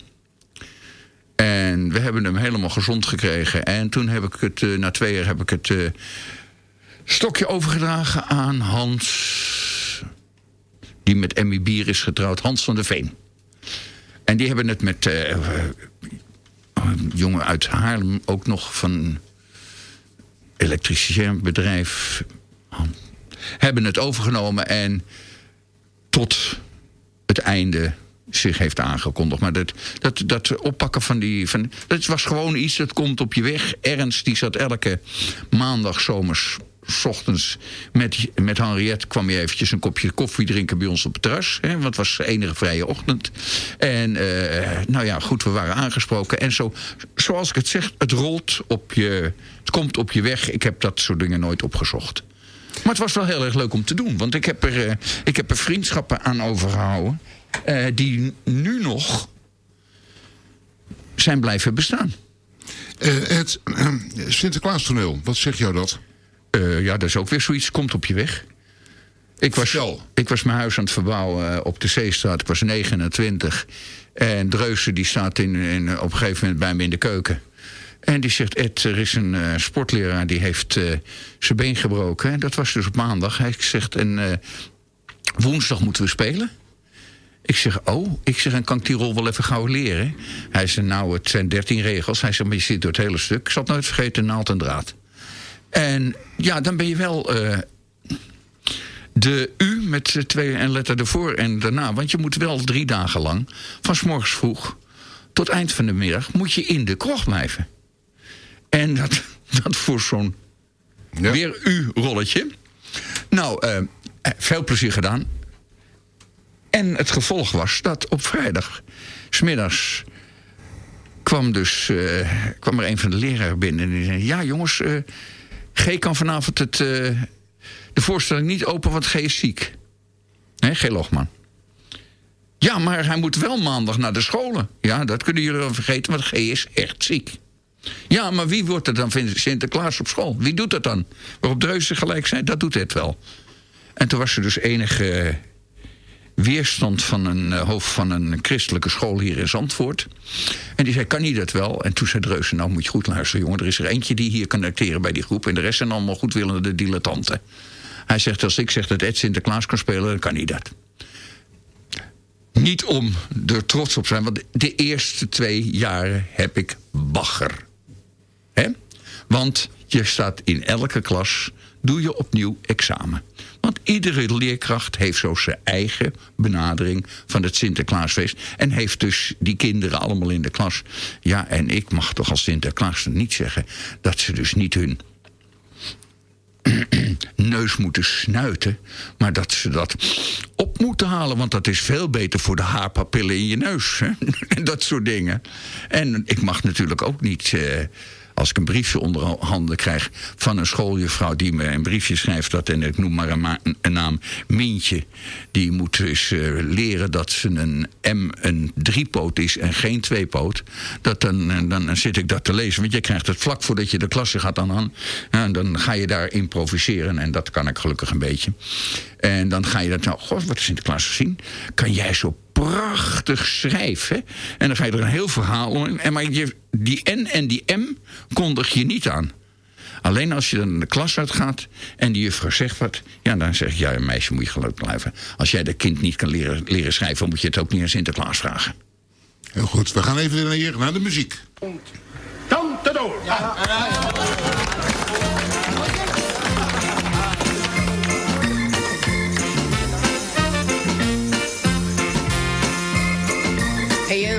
En we hebben hem helemaal gezond gekregen. En toen heb ik het, eh, na twee jaar heb ik het stokje overgedragen aan Hans. Die met Emmy Bier is getrouwd. Hans van der Veen. En die hebben het met eh, eh, een jongen uit Haarlem ook nog van elektricien-bedrijf. Hebben het overgenomen en tot het einde zich heeft aangekondigd. Maar dat, dat, dat oppakken van die... Van, dat was gewoon iets, dat komt op je weg. Ernst, die zat elke maandag zomers... s ochtends met, met Henriette kwam je eventjes een kopje koffie drinken bij ons op het terras. Hè, want het was de enige vrije ochtend. En eh, nou ja, goed, we waren aangesproken. En zo, zoals ik het zeg, het rolt op je... Het komt op je weg. Ik heb dat soort dingen nooit opgezocht. Maar het was wel heel erg leuk om te doen. Want ik heb er, eh, ik heb er vriendschappen aan overgehouden... eh, die nu nog zijn blijven bestaan. Het Sinterklaas-toneel, wat zegt jou dat? Eh, ja, dat is ook weer zoiets, komt op je weg. Ik was, ik was mijn huis aan het verbouwen eh, op de Zeestraat. Ik was 29. En Dreuzen die staat in, in, op een gegeven moment bij me in de keuken. En die zegt, Ed, er is een eh, sportleraar die heeft zijn been gebroken. En dat was dus op maandag. Hij zegt, en woensdag moeten we spelen. Ik zeg, oh, ik zeg, en kan ik die rol wel even gauw leren? Hij zei, nou, het zijn dertien regels. Hij zegt, maar je zit door het hele stuk. Ik zal het nooit vergeten, naald en draad. En ja, dan ben je wel eh, de U met twee en letter ervoor en daarna. Want je moet wel drie dagen lang, van 's morgens vroeg tot eind van de middag, moet je in de kroeg blijven. En dat, dat voor zo'n weer U-rolletje. Nou, eh, eh, veel plezier gedaan. En het gevolg was dat op vrijdag, smiddags, kwam, dus, kwam er een van de leraren binnen. En die zei: Ja, jongens, G kan vanavond het, eh, de voorstelling niet open, want G is ziek. Hè, G. Logman. Ja, maar hij moet wel maandag naar de scholen. Ja, dat kunnen jullie wel vergeten, want G is echt ziek. Ja, maar wie wordt er dan Sinterklaas op school? Wie doet dat dan? Waarop Dreuzen gelijk zei, dat doet het wel. En toen was er dus enige weerstand van een eh, hoofd van een christelijke school hier in Zandvoort. En die zei, kan niet dat wel? En toen zei Dreuzen, nou moet je goed luisteren jongen... er is er eentje die hier kan acteren bij die groep... en de rest zijn allemaal goedwillende dilettanten. Hij zegt, als ik zeg dat Ed Sinterklaas kan spelen, dan kan hij dat. Niet om er trots op zijn, want de eerste twee jaren heb ik bagger. Hè? Want je staat in elke klas, doe je opnieuw examen. Want iedere leerkracht heeft zo zijn eigen benadering van het Sinterklaasfeest. En heeft dus die kinderen allemaal in de klas. Ja, en ik mag toch als Sinterklaas niet zeggen dat ze dus niet hun neus moeten snuiten, maar dat ze dat op moeten halen. Want dat is veel beter voor de haarpapillen in je neus. Hè? En dat soort dingen. En ik mag natuurlijk ook niet. eh, als ik een briefje onder handen krijg van een schooljuffrouw die me een briefje schrijft, dat, en ik noem maar een, naam, Mientje, die moet dus eh, leren dat ze een M een driepoot is en geen tweepoot. Dat dan, en dan zit ik dat te lezen, want je krijgt het vlak voordat je de klasse gaat aan. en dan ga je daar improviseren en dat kan ik gelukkig een beetje. En dan ga je dat, nou, god, wat is Sinterklaas gezien? Kan jij zo prachtig schrijven? En dan ga je er een heel verhaal om. En maar je, die N en die M kondig je niet aan. Alleen als je dan de klas uitgaat en die juffrouw zegt wat... ja, dan zeg je, ja, meisje moet je geloof blijven. Als jij dat kind niet kan leren, leren schrijven... moet je het ook niet aan Sinterklaas vragen. Heel goed, we gaan even weer naar, hier, naar de muziek. Tante door. Hey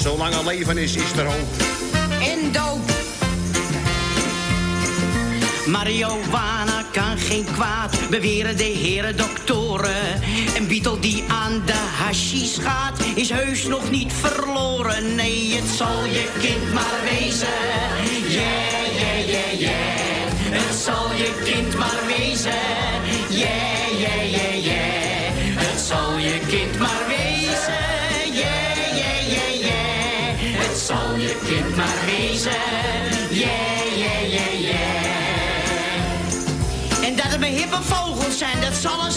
Zolang er leven is, is er hoop. En doop. Marihuana kan geen kwaad, beweren de heren doktoren. Een Beatle die aan de hashish gaat, is heus nog niet verloren. Nee, het zal je kind maar wezen. Yeah, yeah, yeah, yeah. Het zal je kind maar wezen. Yeah, yeah, yeah, yeah. Het zal je kind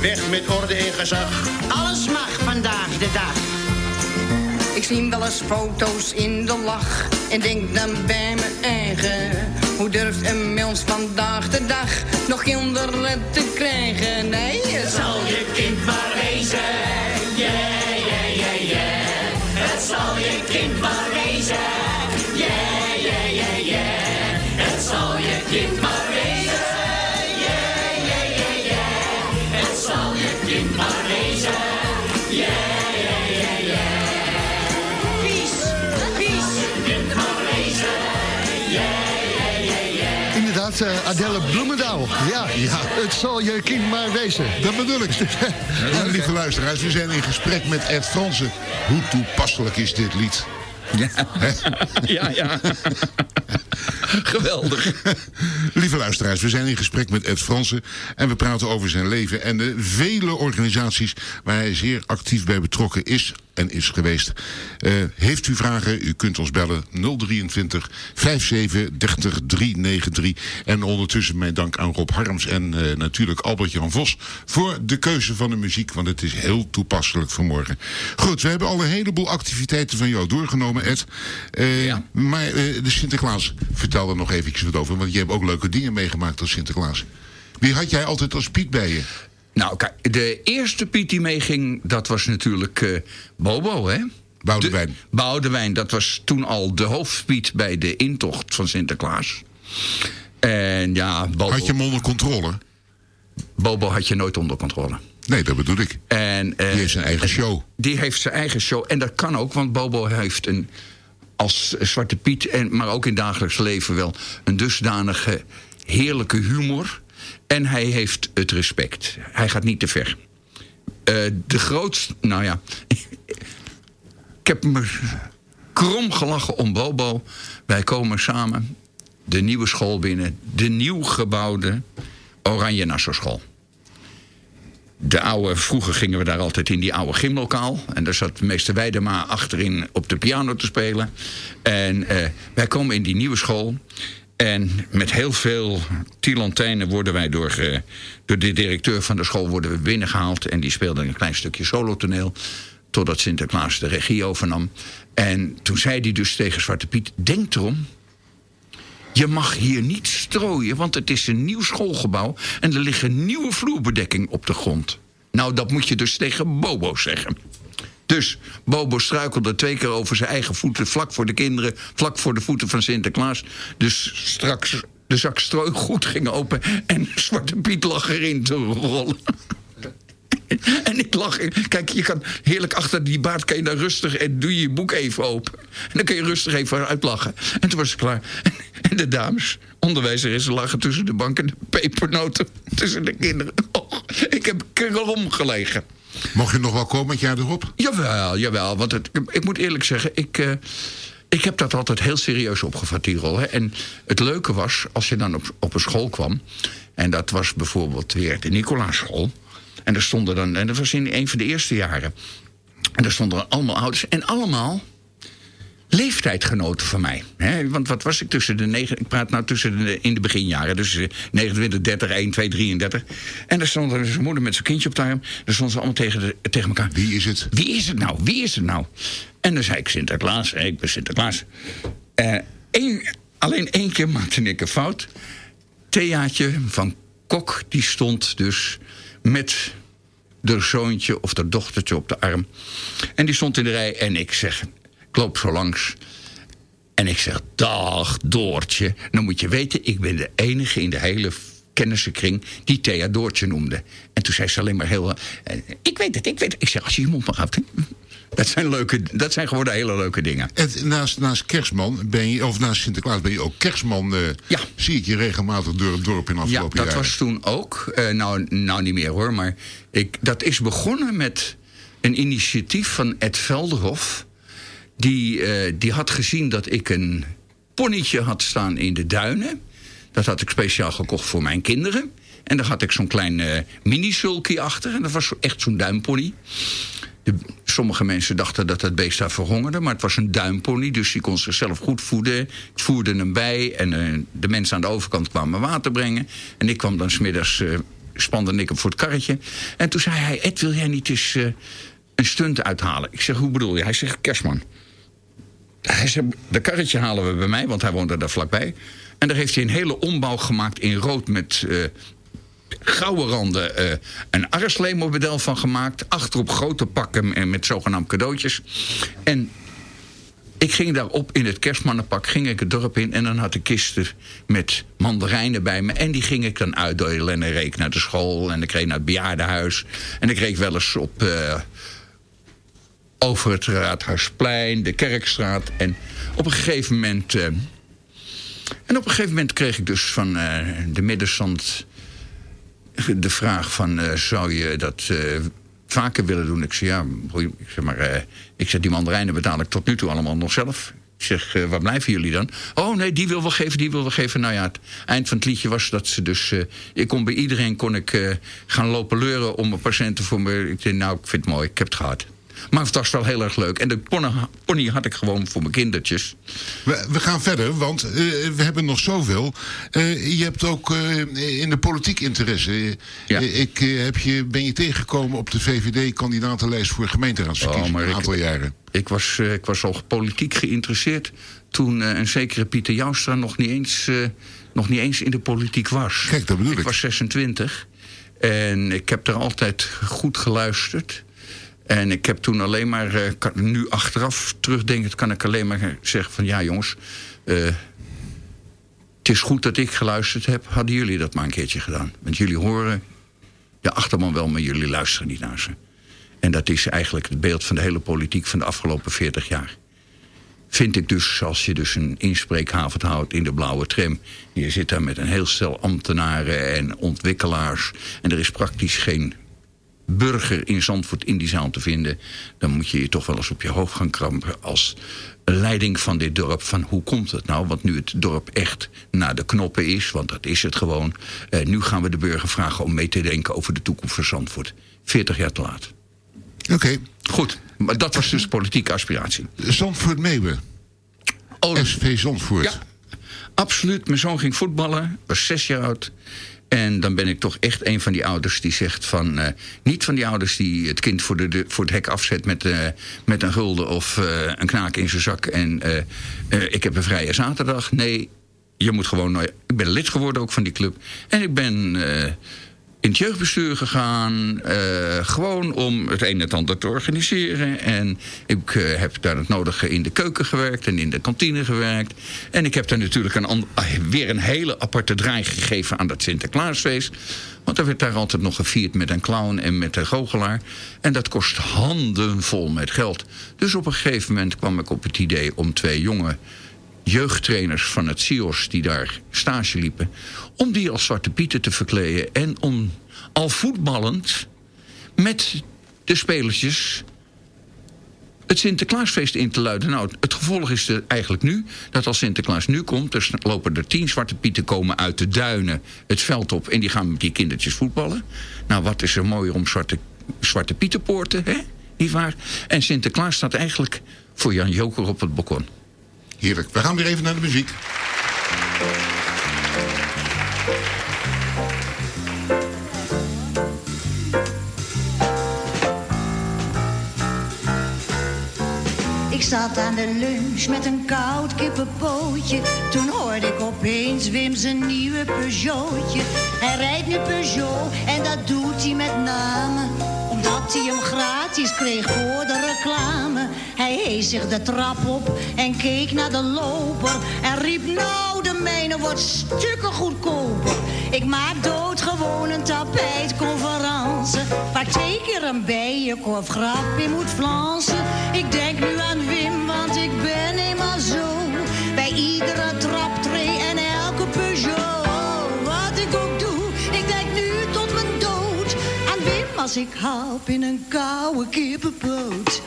Weg met orde en gezag. Alles mag vandaag de dag. Ik zie wel eens foto's in de lach en denk dan bij mijn eigen. Hoe durft een mens vandaag de dag nog kinderen te krijgen? Nee, zal je kind maar wezen. Kind maar wezen. Yeah, yeah, yeah, yeah. Het zal je kind maar wezen. Yeah, yeah, yeah, yeah. Peace, peace. Kind maar wezen. Yeah, yeah, yeah, yeah. Inderdaad, eh, Adelle Bloemendaal. Ja, ja, het zal je kind maar wezen. Dat bedoel ik. Ja, lieve luisteraars, we zijn in gesprek met Ed Fransen. Hoe toepasselijk is dit lied? Ja, ja. ja. Geweldig. Lieve luisteraars, we zijn in gesprek met Ed Fransen en we praten over zijn leven en de vele organisaties waar hij zeer actief bij betrokken is en is geweest. Eh, heeft u vragen, u kunt ons bellen 023 57 30 393. En ondertussen mijn dank aan Rob Harms en eh, natuurlijk Albert-Jan Vos voor de keuze van de muziek, want het is heel toepasselijk vanmorgen. Goed, we hebben al een heleboel activiteiten van jou doorgenomen, Ed. Eh, Maar eh, de Sinterklaas, vertel er nog eventjes wat over, want je hebt ook leuke dingen meegemaakt als Sinterklaas. Wie had jij altijd als Piet bij je? Nou, kijk, de eerste Piet die meeging, dat was natuurlijk eh, Bobo, hè? Boudewijn. Boudewijn, dat was toen al de hoofdpiet bij de intocht van Sinterklaas. En ja, Bobo... Had je hem onder controle? Bobo had je nooit onder controle. Nee, dat bedoel ik. En, eh, Die heeft zijn eigen show. Die heeft zijn eigen show. En dat kan ook, want Bobo heeft een, als Zwarte Piet... En, maar ook in dagelijks leven wel een dusdanige heerlijke humor. En hij heeft het respect. Hij gaat niet te ver. Eh, de grootste... Nou ja... ik heb me krom gelachen om Bobo. Wij komen samen de nieuwe school binnen. De nieuw gebouwde Oranje Nassau school. De oude, vroeger gingen we daar altijd in die oude gymlokaal. En daar zat meester Weidema achterin op de piano te spelen. En eh, wij komen in die nieuwe school. En met heel veel tilantijnen worden wij door, eh, door de directeur van de school worden we binnengehaald. En die speelde een klein stukje solotoneel. Totdat Sinterklaas de regie overnam. En toen zei hij dus tegen Zwarte Piet: Denk erom. Je mag hier niet strooien, want het is een nieuw schoolgebouw... en er liggen nieuwe vloerbedekking op de grond. Nou, dat moet je dus tegen Bobo zeggen. Dus Bobo struikelde twee keer over zijn eigen voeten... vlak voor de kinderen, vlak voor de voeten van Sinterklaas. Dus straks de zak strooigoed ging open... en Zwarte Piet lag erin te rollen. En ik lag. Kijk, je kan heerlijk achter die baard kan je dan rustig en doe je je boek even open. En dan kun je rustig even uitlachen. En toen was het klaar. En de dames, onderwijzeressen, lagen tussen de bank en de pepernoten tussen de kinderen. Oh, ik heb krom gelegen. Mocht je nog wel komen met jaar erop? Jawel, jawel. Want het, ik moet eerlijk zeggen, ik, eh, ik heb dat altijd heel serieus opgevat, die rol. Hè. En het leuke was, als je dan op, op een school kwam... en dat was bijvoorbeeld weer de Nicolaaschool... en er stonden dan, en dat was in een van de eerste jaren... en daar stonden allemaal ouders en allemaal leeftijdgenoten van mij. Hè? Want wat was ik tussen de negen... Ik praat nou tussen de, in de beginjaren. Dus eh, 29, 30, 1, 2, 33. En daar stond er zijn moeder met zijn kindje op de arm. Daar stonden ze allemaal tegen, de, tegen elkaar. Wie is het? Wie is het nou? Wie is het nou? En dan zei ik Sinterklaas. Hè? Ik ben Sinterklaas. Eh, één- alleen één keer maakte ik een fout. Theaatje van Kok, die stond dus met de zoontje of de dochtertje op de arm. En die stond in de rij en ik zeg, ik loop zo langs. En ik zeg, dag Doortje. Nou moet je weten, ik ben de enige in de hele kennissenkring die Thea Doortje noemde. En toen zei ze alleen maar heel... eh, ik weet het, ik weet het. Ik zeg, als je je mond houden. Dat zijn, leuke, dat zijn gewoon hele leuke dingen. En naast, naast kerstman ben je, of naast Sinterklaas ben je ook kerstman. eh, Ja. Zie ik je regelmatig door het dorp in de Ja, afgelopen dat jaren. was toen ook. Eh, nou, nou niet meer hoor, maar ik, dat is begonnen met een initiatief van Ed Velderhof. Die, eh, die had gezien dat ik een ponnetje had staan in de duinen. Dat had ik speciaal gekocht voor mijn kinderen. En daar had ik zo'n klein mini-sulky achter. En dat was echt zo'n duimpony. Sommige mensen dachten dat het beest daar verhongerde, maar het was een duimpony, dus die kon zichzelf goed voeden. Ik voerde hem bij en eh, de mensen aan de overkant kwamen water brengen. En ik kwam dan smiddags, eh spande ik hem voor het karretje. En toen zei hij, Ed, wil jij niet eens eh, een stunt uithalen? Ik zeg, hoe bedoel je? Hij zegt, kerstman. Hij zei, de karretje halen we bij mij, want hij woonde daar vlakbij. En daar heeft hij een hele ombouw gemaakt in rood met gouden randen. eh, een arresleemodel van gemaakt. Achterop grote pakken en met zogenaamd cadeautjes. En ik ging daarop in het kerstmannenpak, ging ik het dorp in... en dan had ik kisten met mandarijnen bij me. En die ging ik dan uitdelen en reek naar de school... en ik reed naar het bejaardenhuis. En ik reed wel eens op... eh, over het Raadhuisplein, de Kerkstraat. En op een gegeven moment. eh, en op een gegeven moment kreeg ik dus van de middenstand de vraag van eh, zou je dat eh, vaker willen doen? Ik zei ja, ik zeg maar, eh, ik zeg die mandarijnen betaal ik tot nu toe allemaal nog zelf. Ik zeg, waar blijven jullie dan? Oh nee, die wil wel geven, die wil wel geven. Nou ja, het eind van het liedje was dat ze dus... ik kon bij iedereen kon ik, gaan lopen leuren om een patiënten voor me... Ik zei, nou, ik vind het mooi, ik heb het gehad. Maar het was wel heel erg leuk. En de pony, pony had ik gewoon voor mijn kindertjes. We, we gaan verder, want eh, we hebben nog zoveel. Eh, je hebt ook eh, in de politiek interesse. Ik heb je, ben je tegengekomen op de VVD-kandidatenlijst voor gemeenteraadsverkiezingen Oh, een aantal ik, jaren. Ik was, ik was al politiek geïnteresseerd toen een zekere Pieter Joustra nog niet, eens, nog niet eens in de politiek was. Kijk, dat bedoel ik. Ik was 26 en ik heb er altijd goed geluisterd. En ik heb toen alleen maar, eh, nu achteraf terugdenkend, kan ik alleen maar zeggen van ja jongens, eh, het is goed dat ik geluisterd heb. Hadden jullie dat maar een keertje gedaan? Want jullie horen de achterman wel, maar jullie luisteren niet naar ze. En dat is eigenlijk het beeld van de hele politiek van de afgelopen 40 jaar. Vind ik dus, als je dus een inspreekhavend houdt in de blauwe tram... je zit daar met een heel stel ambtenaren en ontwikkelaars... en er is praktisch geen burger in Zandvoort in die zaal te vinden... dan moet je je toch wel eens op je hoofd gaan krampen als leiding van dit dorp... van hoe komt het nou? Want nu het dorp echt naar de knoppen is, want dat is het gewoon... eh, nu gaan we de burger vragen om mee te denken over de toekomst van Zandvoort. 40 jaar te laat. Oké. Goed, maar dat was dus politieke aspiratie. Zandvoort Meeuwen. SV Zandvoort. Ja, absoluut. Mijn zoon ging voetballen, was zes jaar oud. En dan ben ik toch echt een van die ouders die zegt van... eh, niet van die ouders die het kind voor, de, voor het hek afzet met, eh, met een gulden of eh, een knaak in zijn zak... en ik heb een vrije zaterdag. Nee, je moet gewoon... Ik ben lid geworden ook van die club. En ik ben in het jeugdbestuur gegaan. eh, gewoon om het een en ander te organiseren. En ik eh, heb daar het nodige in de keuken gewerkt en in de kantine gewerkt. En ik heb daar natuurlijk een ah, weer een hele aparte draai gegeven aan dat Sinterklaasfeest. Want er werd daar altijd nog gevierd met een clown en met een goochelaar. En dat kost handenvol met geld. Dus op een gegeven moment kwam ik op het idee om twee jonge jeugdtrainers van het CIOS die daar stage liepen... om die als Zwarte Pieten te verkleden en om al voetballend met de spelertjes het Sinterklaasfeest in te luiden. Nou, het gevolg is er eigenlijk nu dat als Sinterklaas nu komt... er lopen er tien Zwarte Pieten komen uit de duinen het veld op... en die gaan met die kindertjes voetballen. Nou, wat is er mooier om Zwarte, zwarte Pietenpoorten, hè? Niet waar? En Sinterklaas staat eigenlijk voor Jan Joker op het balkon. Heerlijk. We gaan weer even naar de muziek. Zat aan de lunch met een koud kippenpootje. Toen hoorde ik opeens Wim zijn nieuwe Peugeotje. Hij rijdt nu Peugeot en dat doet hij met name. Omdat hij hem gratis kreeg voor de reclame. Hij hees zich de trap op en keek naar de loper. En riep nou de mijne wordt stukken goedkoper. Ik maak doodgewoon een tapijtconferentie. Waar twee keer een bijenkorf grap in moet flansen. Ik denk nu aan Wim, want ik ben eenmaal zo. Bij iedere traptree en elke Peugeot. Wat ik ook doe, ik denk nu tot mijn dood. Aan Wim als ik hap in een koude kippenpoot.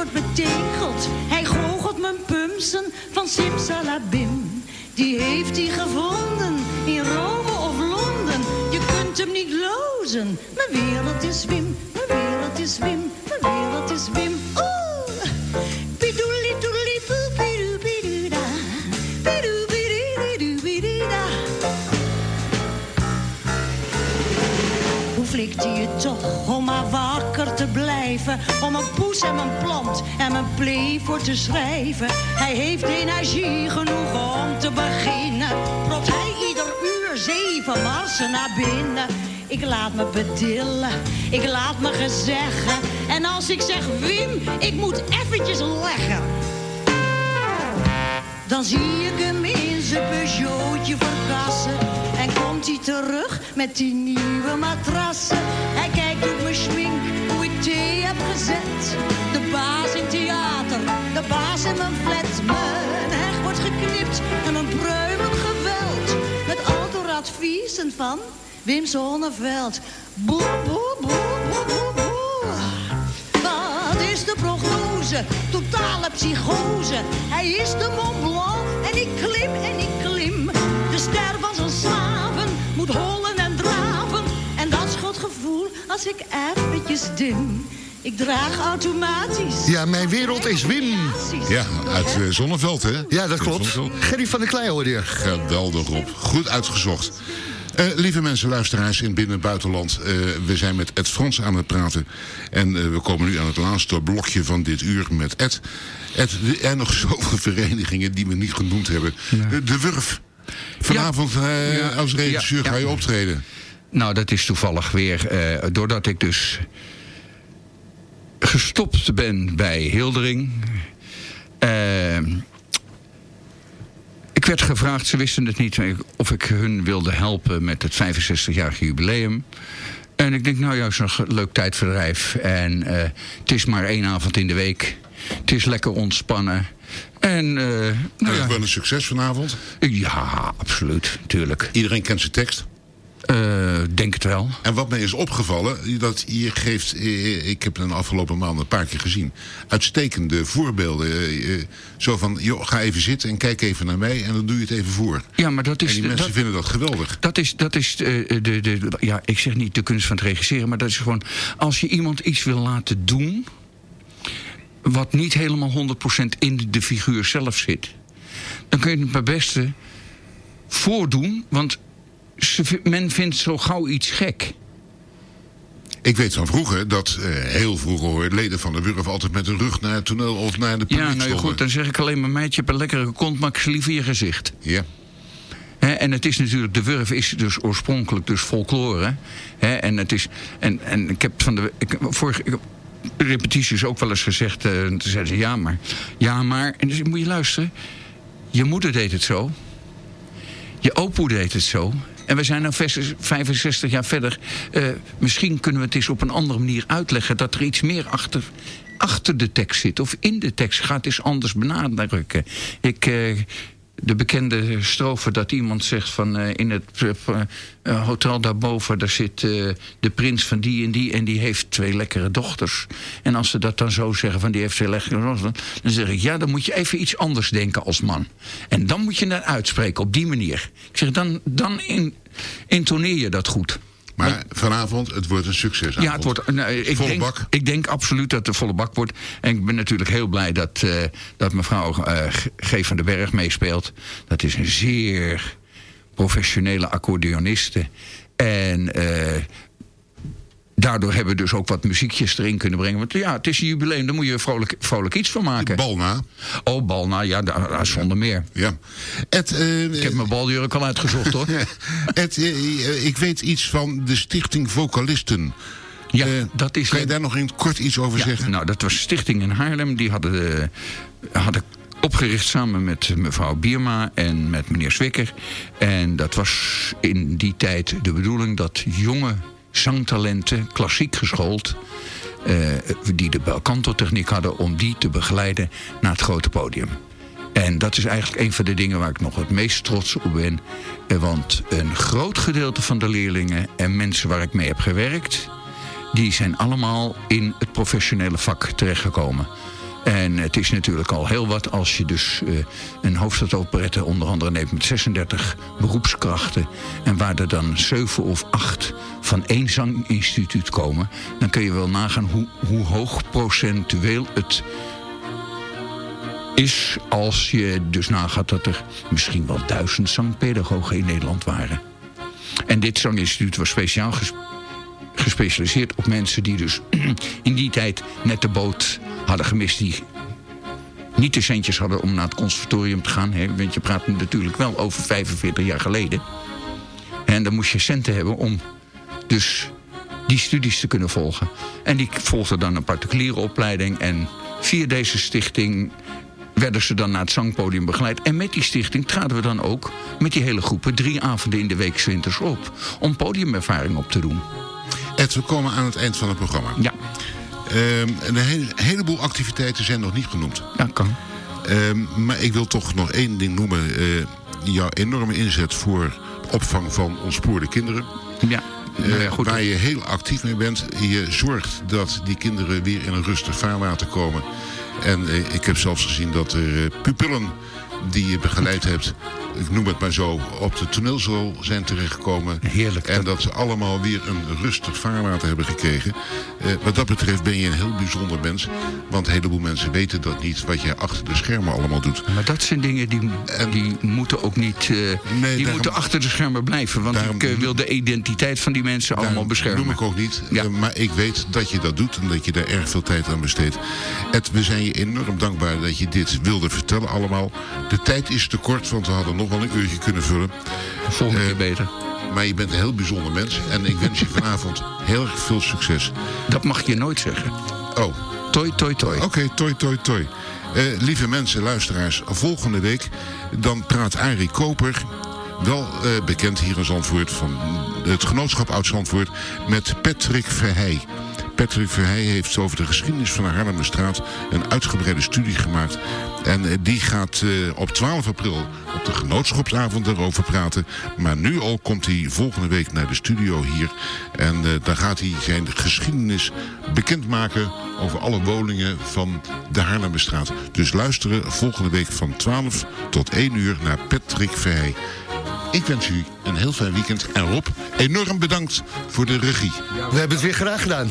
Wordt betegeld. Hij goochelt mijn pumsen van simsalabim. Die heeft hij gevonden in Rome of Londen. Je kunt hem niet lozen. Mijn wereld is Wim, mijn wereld is Wim, mijn wereld is Wim. Hij het toch om maar wakker te blijven? Om een poes en mijn plant en mijn play voor te schrijven. Hij heeft energie genoeg om te beginnen. Propt hij ieder uur zeven marsen naar binnen. Ik laat me bedillen, ik laat me gezeggen. En als ik zeg Wim, ik moet eventjes leggen. Dan zie ik hem in zijn Peugeotje verkassen. Komt hij terug met die nieuwe matrassen. Hij kijkt op mijn schmink, hoe ik thee heb gezet. De baas in theater, de baas in mijn flat. Mijn heg wordt geknipt en mijn pruimen geveld. Met autoradviezen van Wim Zonneveld. Boe, boe, boe, boe, boe, boe. Wat is de prognose? Totale psychose. Hij is de Mont Blanc en ik klim en als ik eventjes dim. Ik draag automatisch. Ja, mijn wereld is Wim. Ja, uit eh, Zonneveld, hè? Ja, dat klopt. Gerry van der Klei hoorde je. Geweldig, Rob. Goed uitgezocht. Eh, lieve mensen, luisteraars in binnen- en buitenland. eh, we zijn met Ed Frans aan het praten. En eh, we komen nu aan het laatste blokje van dit uur met Ed. Ed, er zijn nog zoveel verenigingen die we niet genoemd hebben. De, de Wurf. Vanavond Ja. als regisseur Ja, ga je ja. optreden. Nou, dat is toevallig weer eh, doordat ik dus gestopt ben bij Hildering. Eh, ik werd gevraagd, ze wisten het niet, of ik hun wilde helpen met het 65-jarige jubileum. En ik denk, nou juist nog een leuk tijdverdrijf. En eh, het is maar één avond in de week. Het is lekker ontspannen. En, nou Nou, ja, wel een succes vanavond. ja, absoluut, tuurlijk. Iedereen kent zijn tekst. Eh, denk het wel. En wat mij is opgevallen, dat je geeft, eh, ik heb het de afgelopen maanden een paar keer gezien, uitstekende voorbeelden. eh, eh, Zo van, joh, ga even zitten en kijk even naar mij en dan doe je het even voor. Ja, maar dat is... en die mensen dat- vinden dat geweldig. Dat is, dat is de, de, de, ja, ik zeg niet de kunst van het regisseren, maar dat is gewoon, als je iemand iets wil laten doen, wat niet helemaal 100% in de figuur zelf zit, dan kun je het maar beste voordoen, want ze men vindt zo gauw iets gek. Ik weet van vroeger dat eh, heel vroeger hoor, leden van de Wurf altijd met de rug naar het toneel of naar de publiek Ja, nou ja, goed, dan zeg ik alleen maar... meidje, je hebt een lekkere kont, maak ze liever je gezicht. Ja. En het is natuurlijk, de Wurf is dus oorspronkelijk dus folklore. Hè, en, het is, en, en ik heb van de ik, vorige ik repetities ook wel eens gezegd. eh, toen zeiden ze ja, maar. Ja, maar. En dus moet je luisteren. Je moeder deed het zo. Je opoe deed het zo. En we zijn nu 65 jaar verder. Eh, misschien kunnen we het eens op een andere manier uitleggen... dat er iets meer achter, achter de tekst zit. Of in de tekst gaat eens anders benadrukken. Ik... eh, de bekende strofe dat iemand zegt van eh, in het eh, hotel daarboven, daar zit de prins van die en die en die heeft twee lekkere dochters. En als ze dat dan zo zeggen van die heeft twee lekkere dochters, dan zeg ik ja, dan moet je even iets anders denken als man. En dan moet je dat uitspreken op die manier. Ik zeg dan, dan in, intoneer je dat goed. Maar vanavond, het wordt een succes. Ja, het wordt, nou, ik, Volle denk, bak. ik denk absoluut dat het een volle bak wordt. En ik ben natuurlijk heel blij dat, eh, dat mevrouw eh, G. Van den Berg meespeelt. Dat is een zeer professionele accordeoniste. En eh, daardoor hebben we dus ook wat muziekjes erin kunnen brengen. Want ja, het is een jubileum, daar moet je vrolijk, vrolijk iets van maken. Balna. Oh, Balna, ja, daar, daar zonder meer. Ja. Ed, eh, ik heb mijn baljurk al uitgezocht, hoor. Ed, eh, eh, ik weet iets van de Stichting Vocalisten. Ja, dat is... Kan je daar nog in kort iets over Ja, zeggen? Nou, dat was Stichting in Haarlem. Die hadden, hadden opgericht samen met mevrouw Bierma en met meneer Zwikker. En dat was in die tijd de bedoeling dat jonge zangtalenten, klassiek geschoold... eh, die de belcanto-techniek hadden, om die te begeleiden naar het grote podium. En dat is eigenlijk een van de dingen waar ik nog het meest trots op ben. Eh, Want een groot gedeelte van de leerlingen en mensen waar ik mee heb gewerkt... die zijn allemaal in het professionele vak terechtgekomen. En het is natuurlijk al heel wat als je dus eh, een hoofdstadoperette onder andere neemt met 36 beroepskrachten. En waar er dan 7 of 8 van één zanginstituut komen. Dan kun je wel nagaan hoe, hoe hoog procentueel het is als je dus nagaat dat er misschien wel duizend zangpedagogen in Nederland waren. En dit zanginstituut was speciaal ges- gespecialiseerd op mensen die dus in die tijd net de boot hadden gemist. Die niet de centjes hadden om naar het conservatorium te gaan. Hè, want je praat natuurlijk wel over 45 jaar geleden. En dan moest je centen hebben om dus die studies te kunnen volgen. En die volgden dan een particuliere opleiding. En via deze stichting werden ze dan naar het zangpodium begeleid. En met die stichting traden we dan ook met die hele groepen... drie avonden in de week winters op. Om podiumervaring op te doen. Ed, we komen aan het eind van het programma. Ja. Ehm, een hele- heleboel activiteiten zijn nog niet genoemd. Ja, kan. Ehm, maar ik wil toch nog één ding noemen. eh, jouw enorme inzet voor opvang van ontspoorde kinderen. Ja. Eh, Nou ja, goed. waar je heel actief mee bent. Je zorgt dat die kinderen weer in een rustig vaarwater komen. En eh, ik heb zelfs gezien dat er pupillen die je begeleid hebt... ik noem het maar zo, op de toneelschool zijn terechtgekomen. Heerlijk. En dat ze allemaal weer een rustig vaarwater hebben gekregen. Eh, wat dat betreft ben je een heel bijzonder mens. Want een heleboel mensen weten dat niet... wat je achter de schermen allemaal doet. Maar dat zijn dingen die, die moeten ook niet... eh, die daarom- moeten achter de schermen blijven. Want ik eh, wil de identiteit van die mensen allemaal beschermen. noem ik ook niet. Maar ik weet dat je dat doet en dat je daar erg veel tijd aan besteedt. Ed, we zijn je enorm dankbaar dat je dit wilde vertellen allemaal. De tijd is te kort, want we hadden nog wel een uurtje kunnen vullen. Volgende keer beter. Maar je bent een heel bijzonder mens. En ik wens je vanavond heel erg veel succes. Dat mag je nooit zeggen. Oh. Toi, toi, toi. Oké, toi, toi, toi. Eh, lieve mensen, luisteraars, volgende week dan praat Arie Koper, wel eh, bekend hier in Zandvoort, van het genootschap Oud-Zandvoort, met Patrick Verheij. Patrick Verheij heeft over de geschiedenis van de Haarlemmerstraat een uitgebreide studie gemaakt. En eh, die gaat eh, op 12 april op de genootschapsavond erover praten. Maar nu al komt hij volgende week naar de studio hier. En eh, dan gaat hij zijn geschiedenis bekendmaken over alle woningen van de Haarlemmerstraat. Dus luisteren volgende week van 12 tot 1 uur naar Patrick Verheij. Ik wens u een heel fijn weekend. En Rob, enorm bedankt voor de regie. We hebben het weer graag gedaan.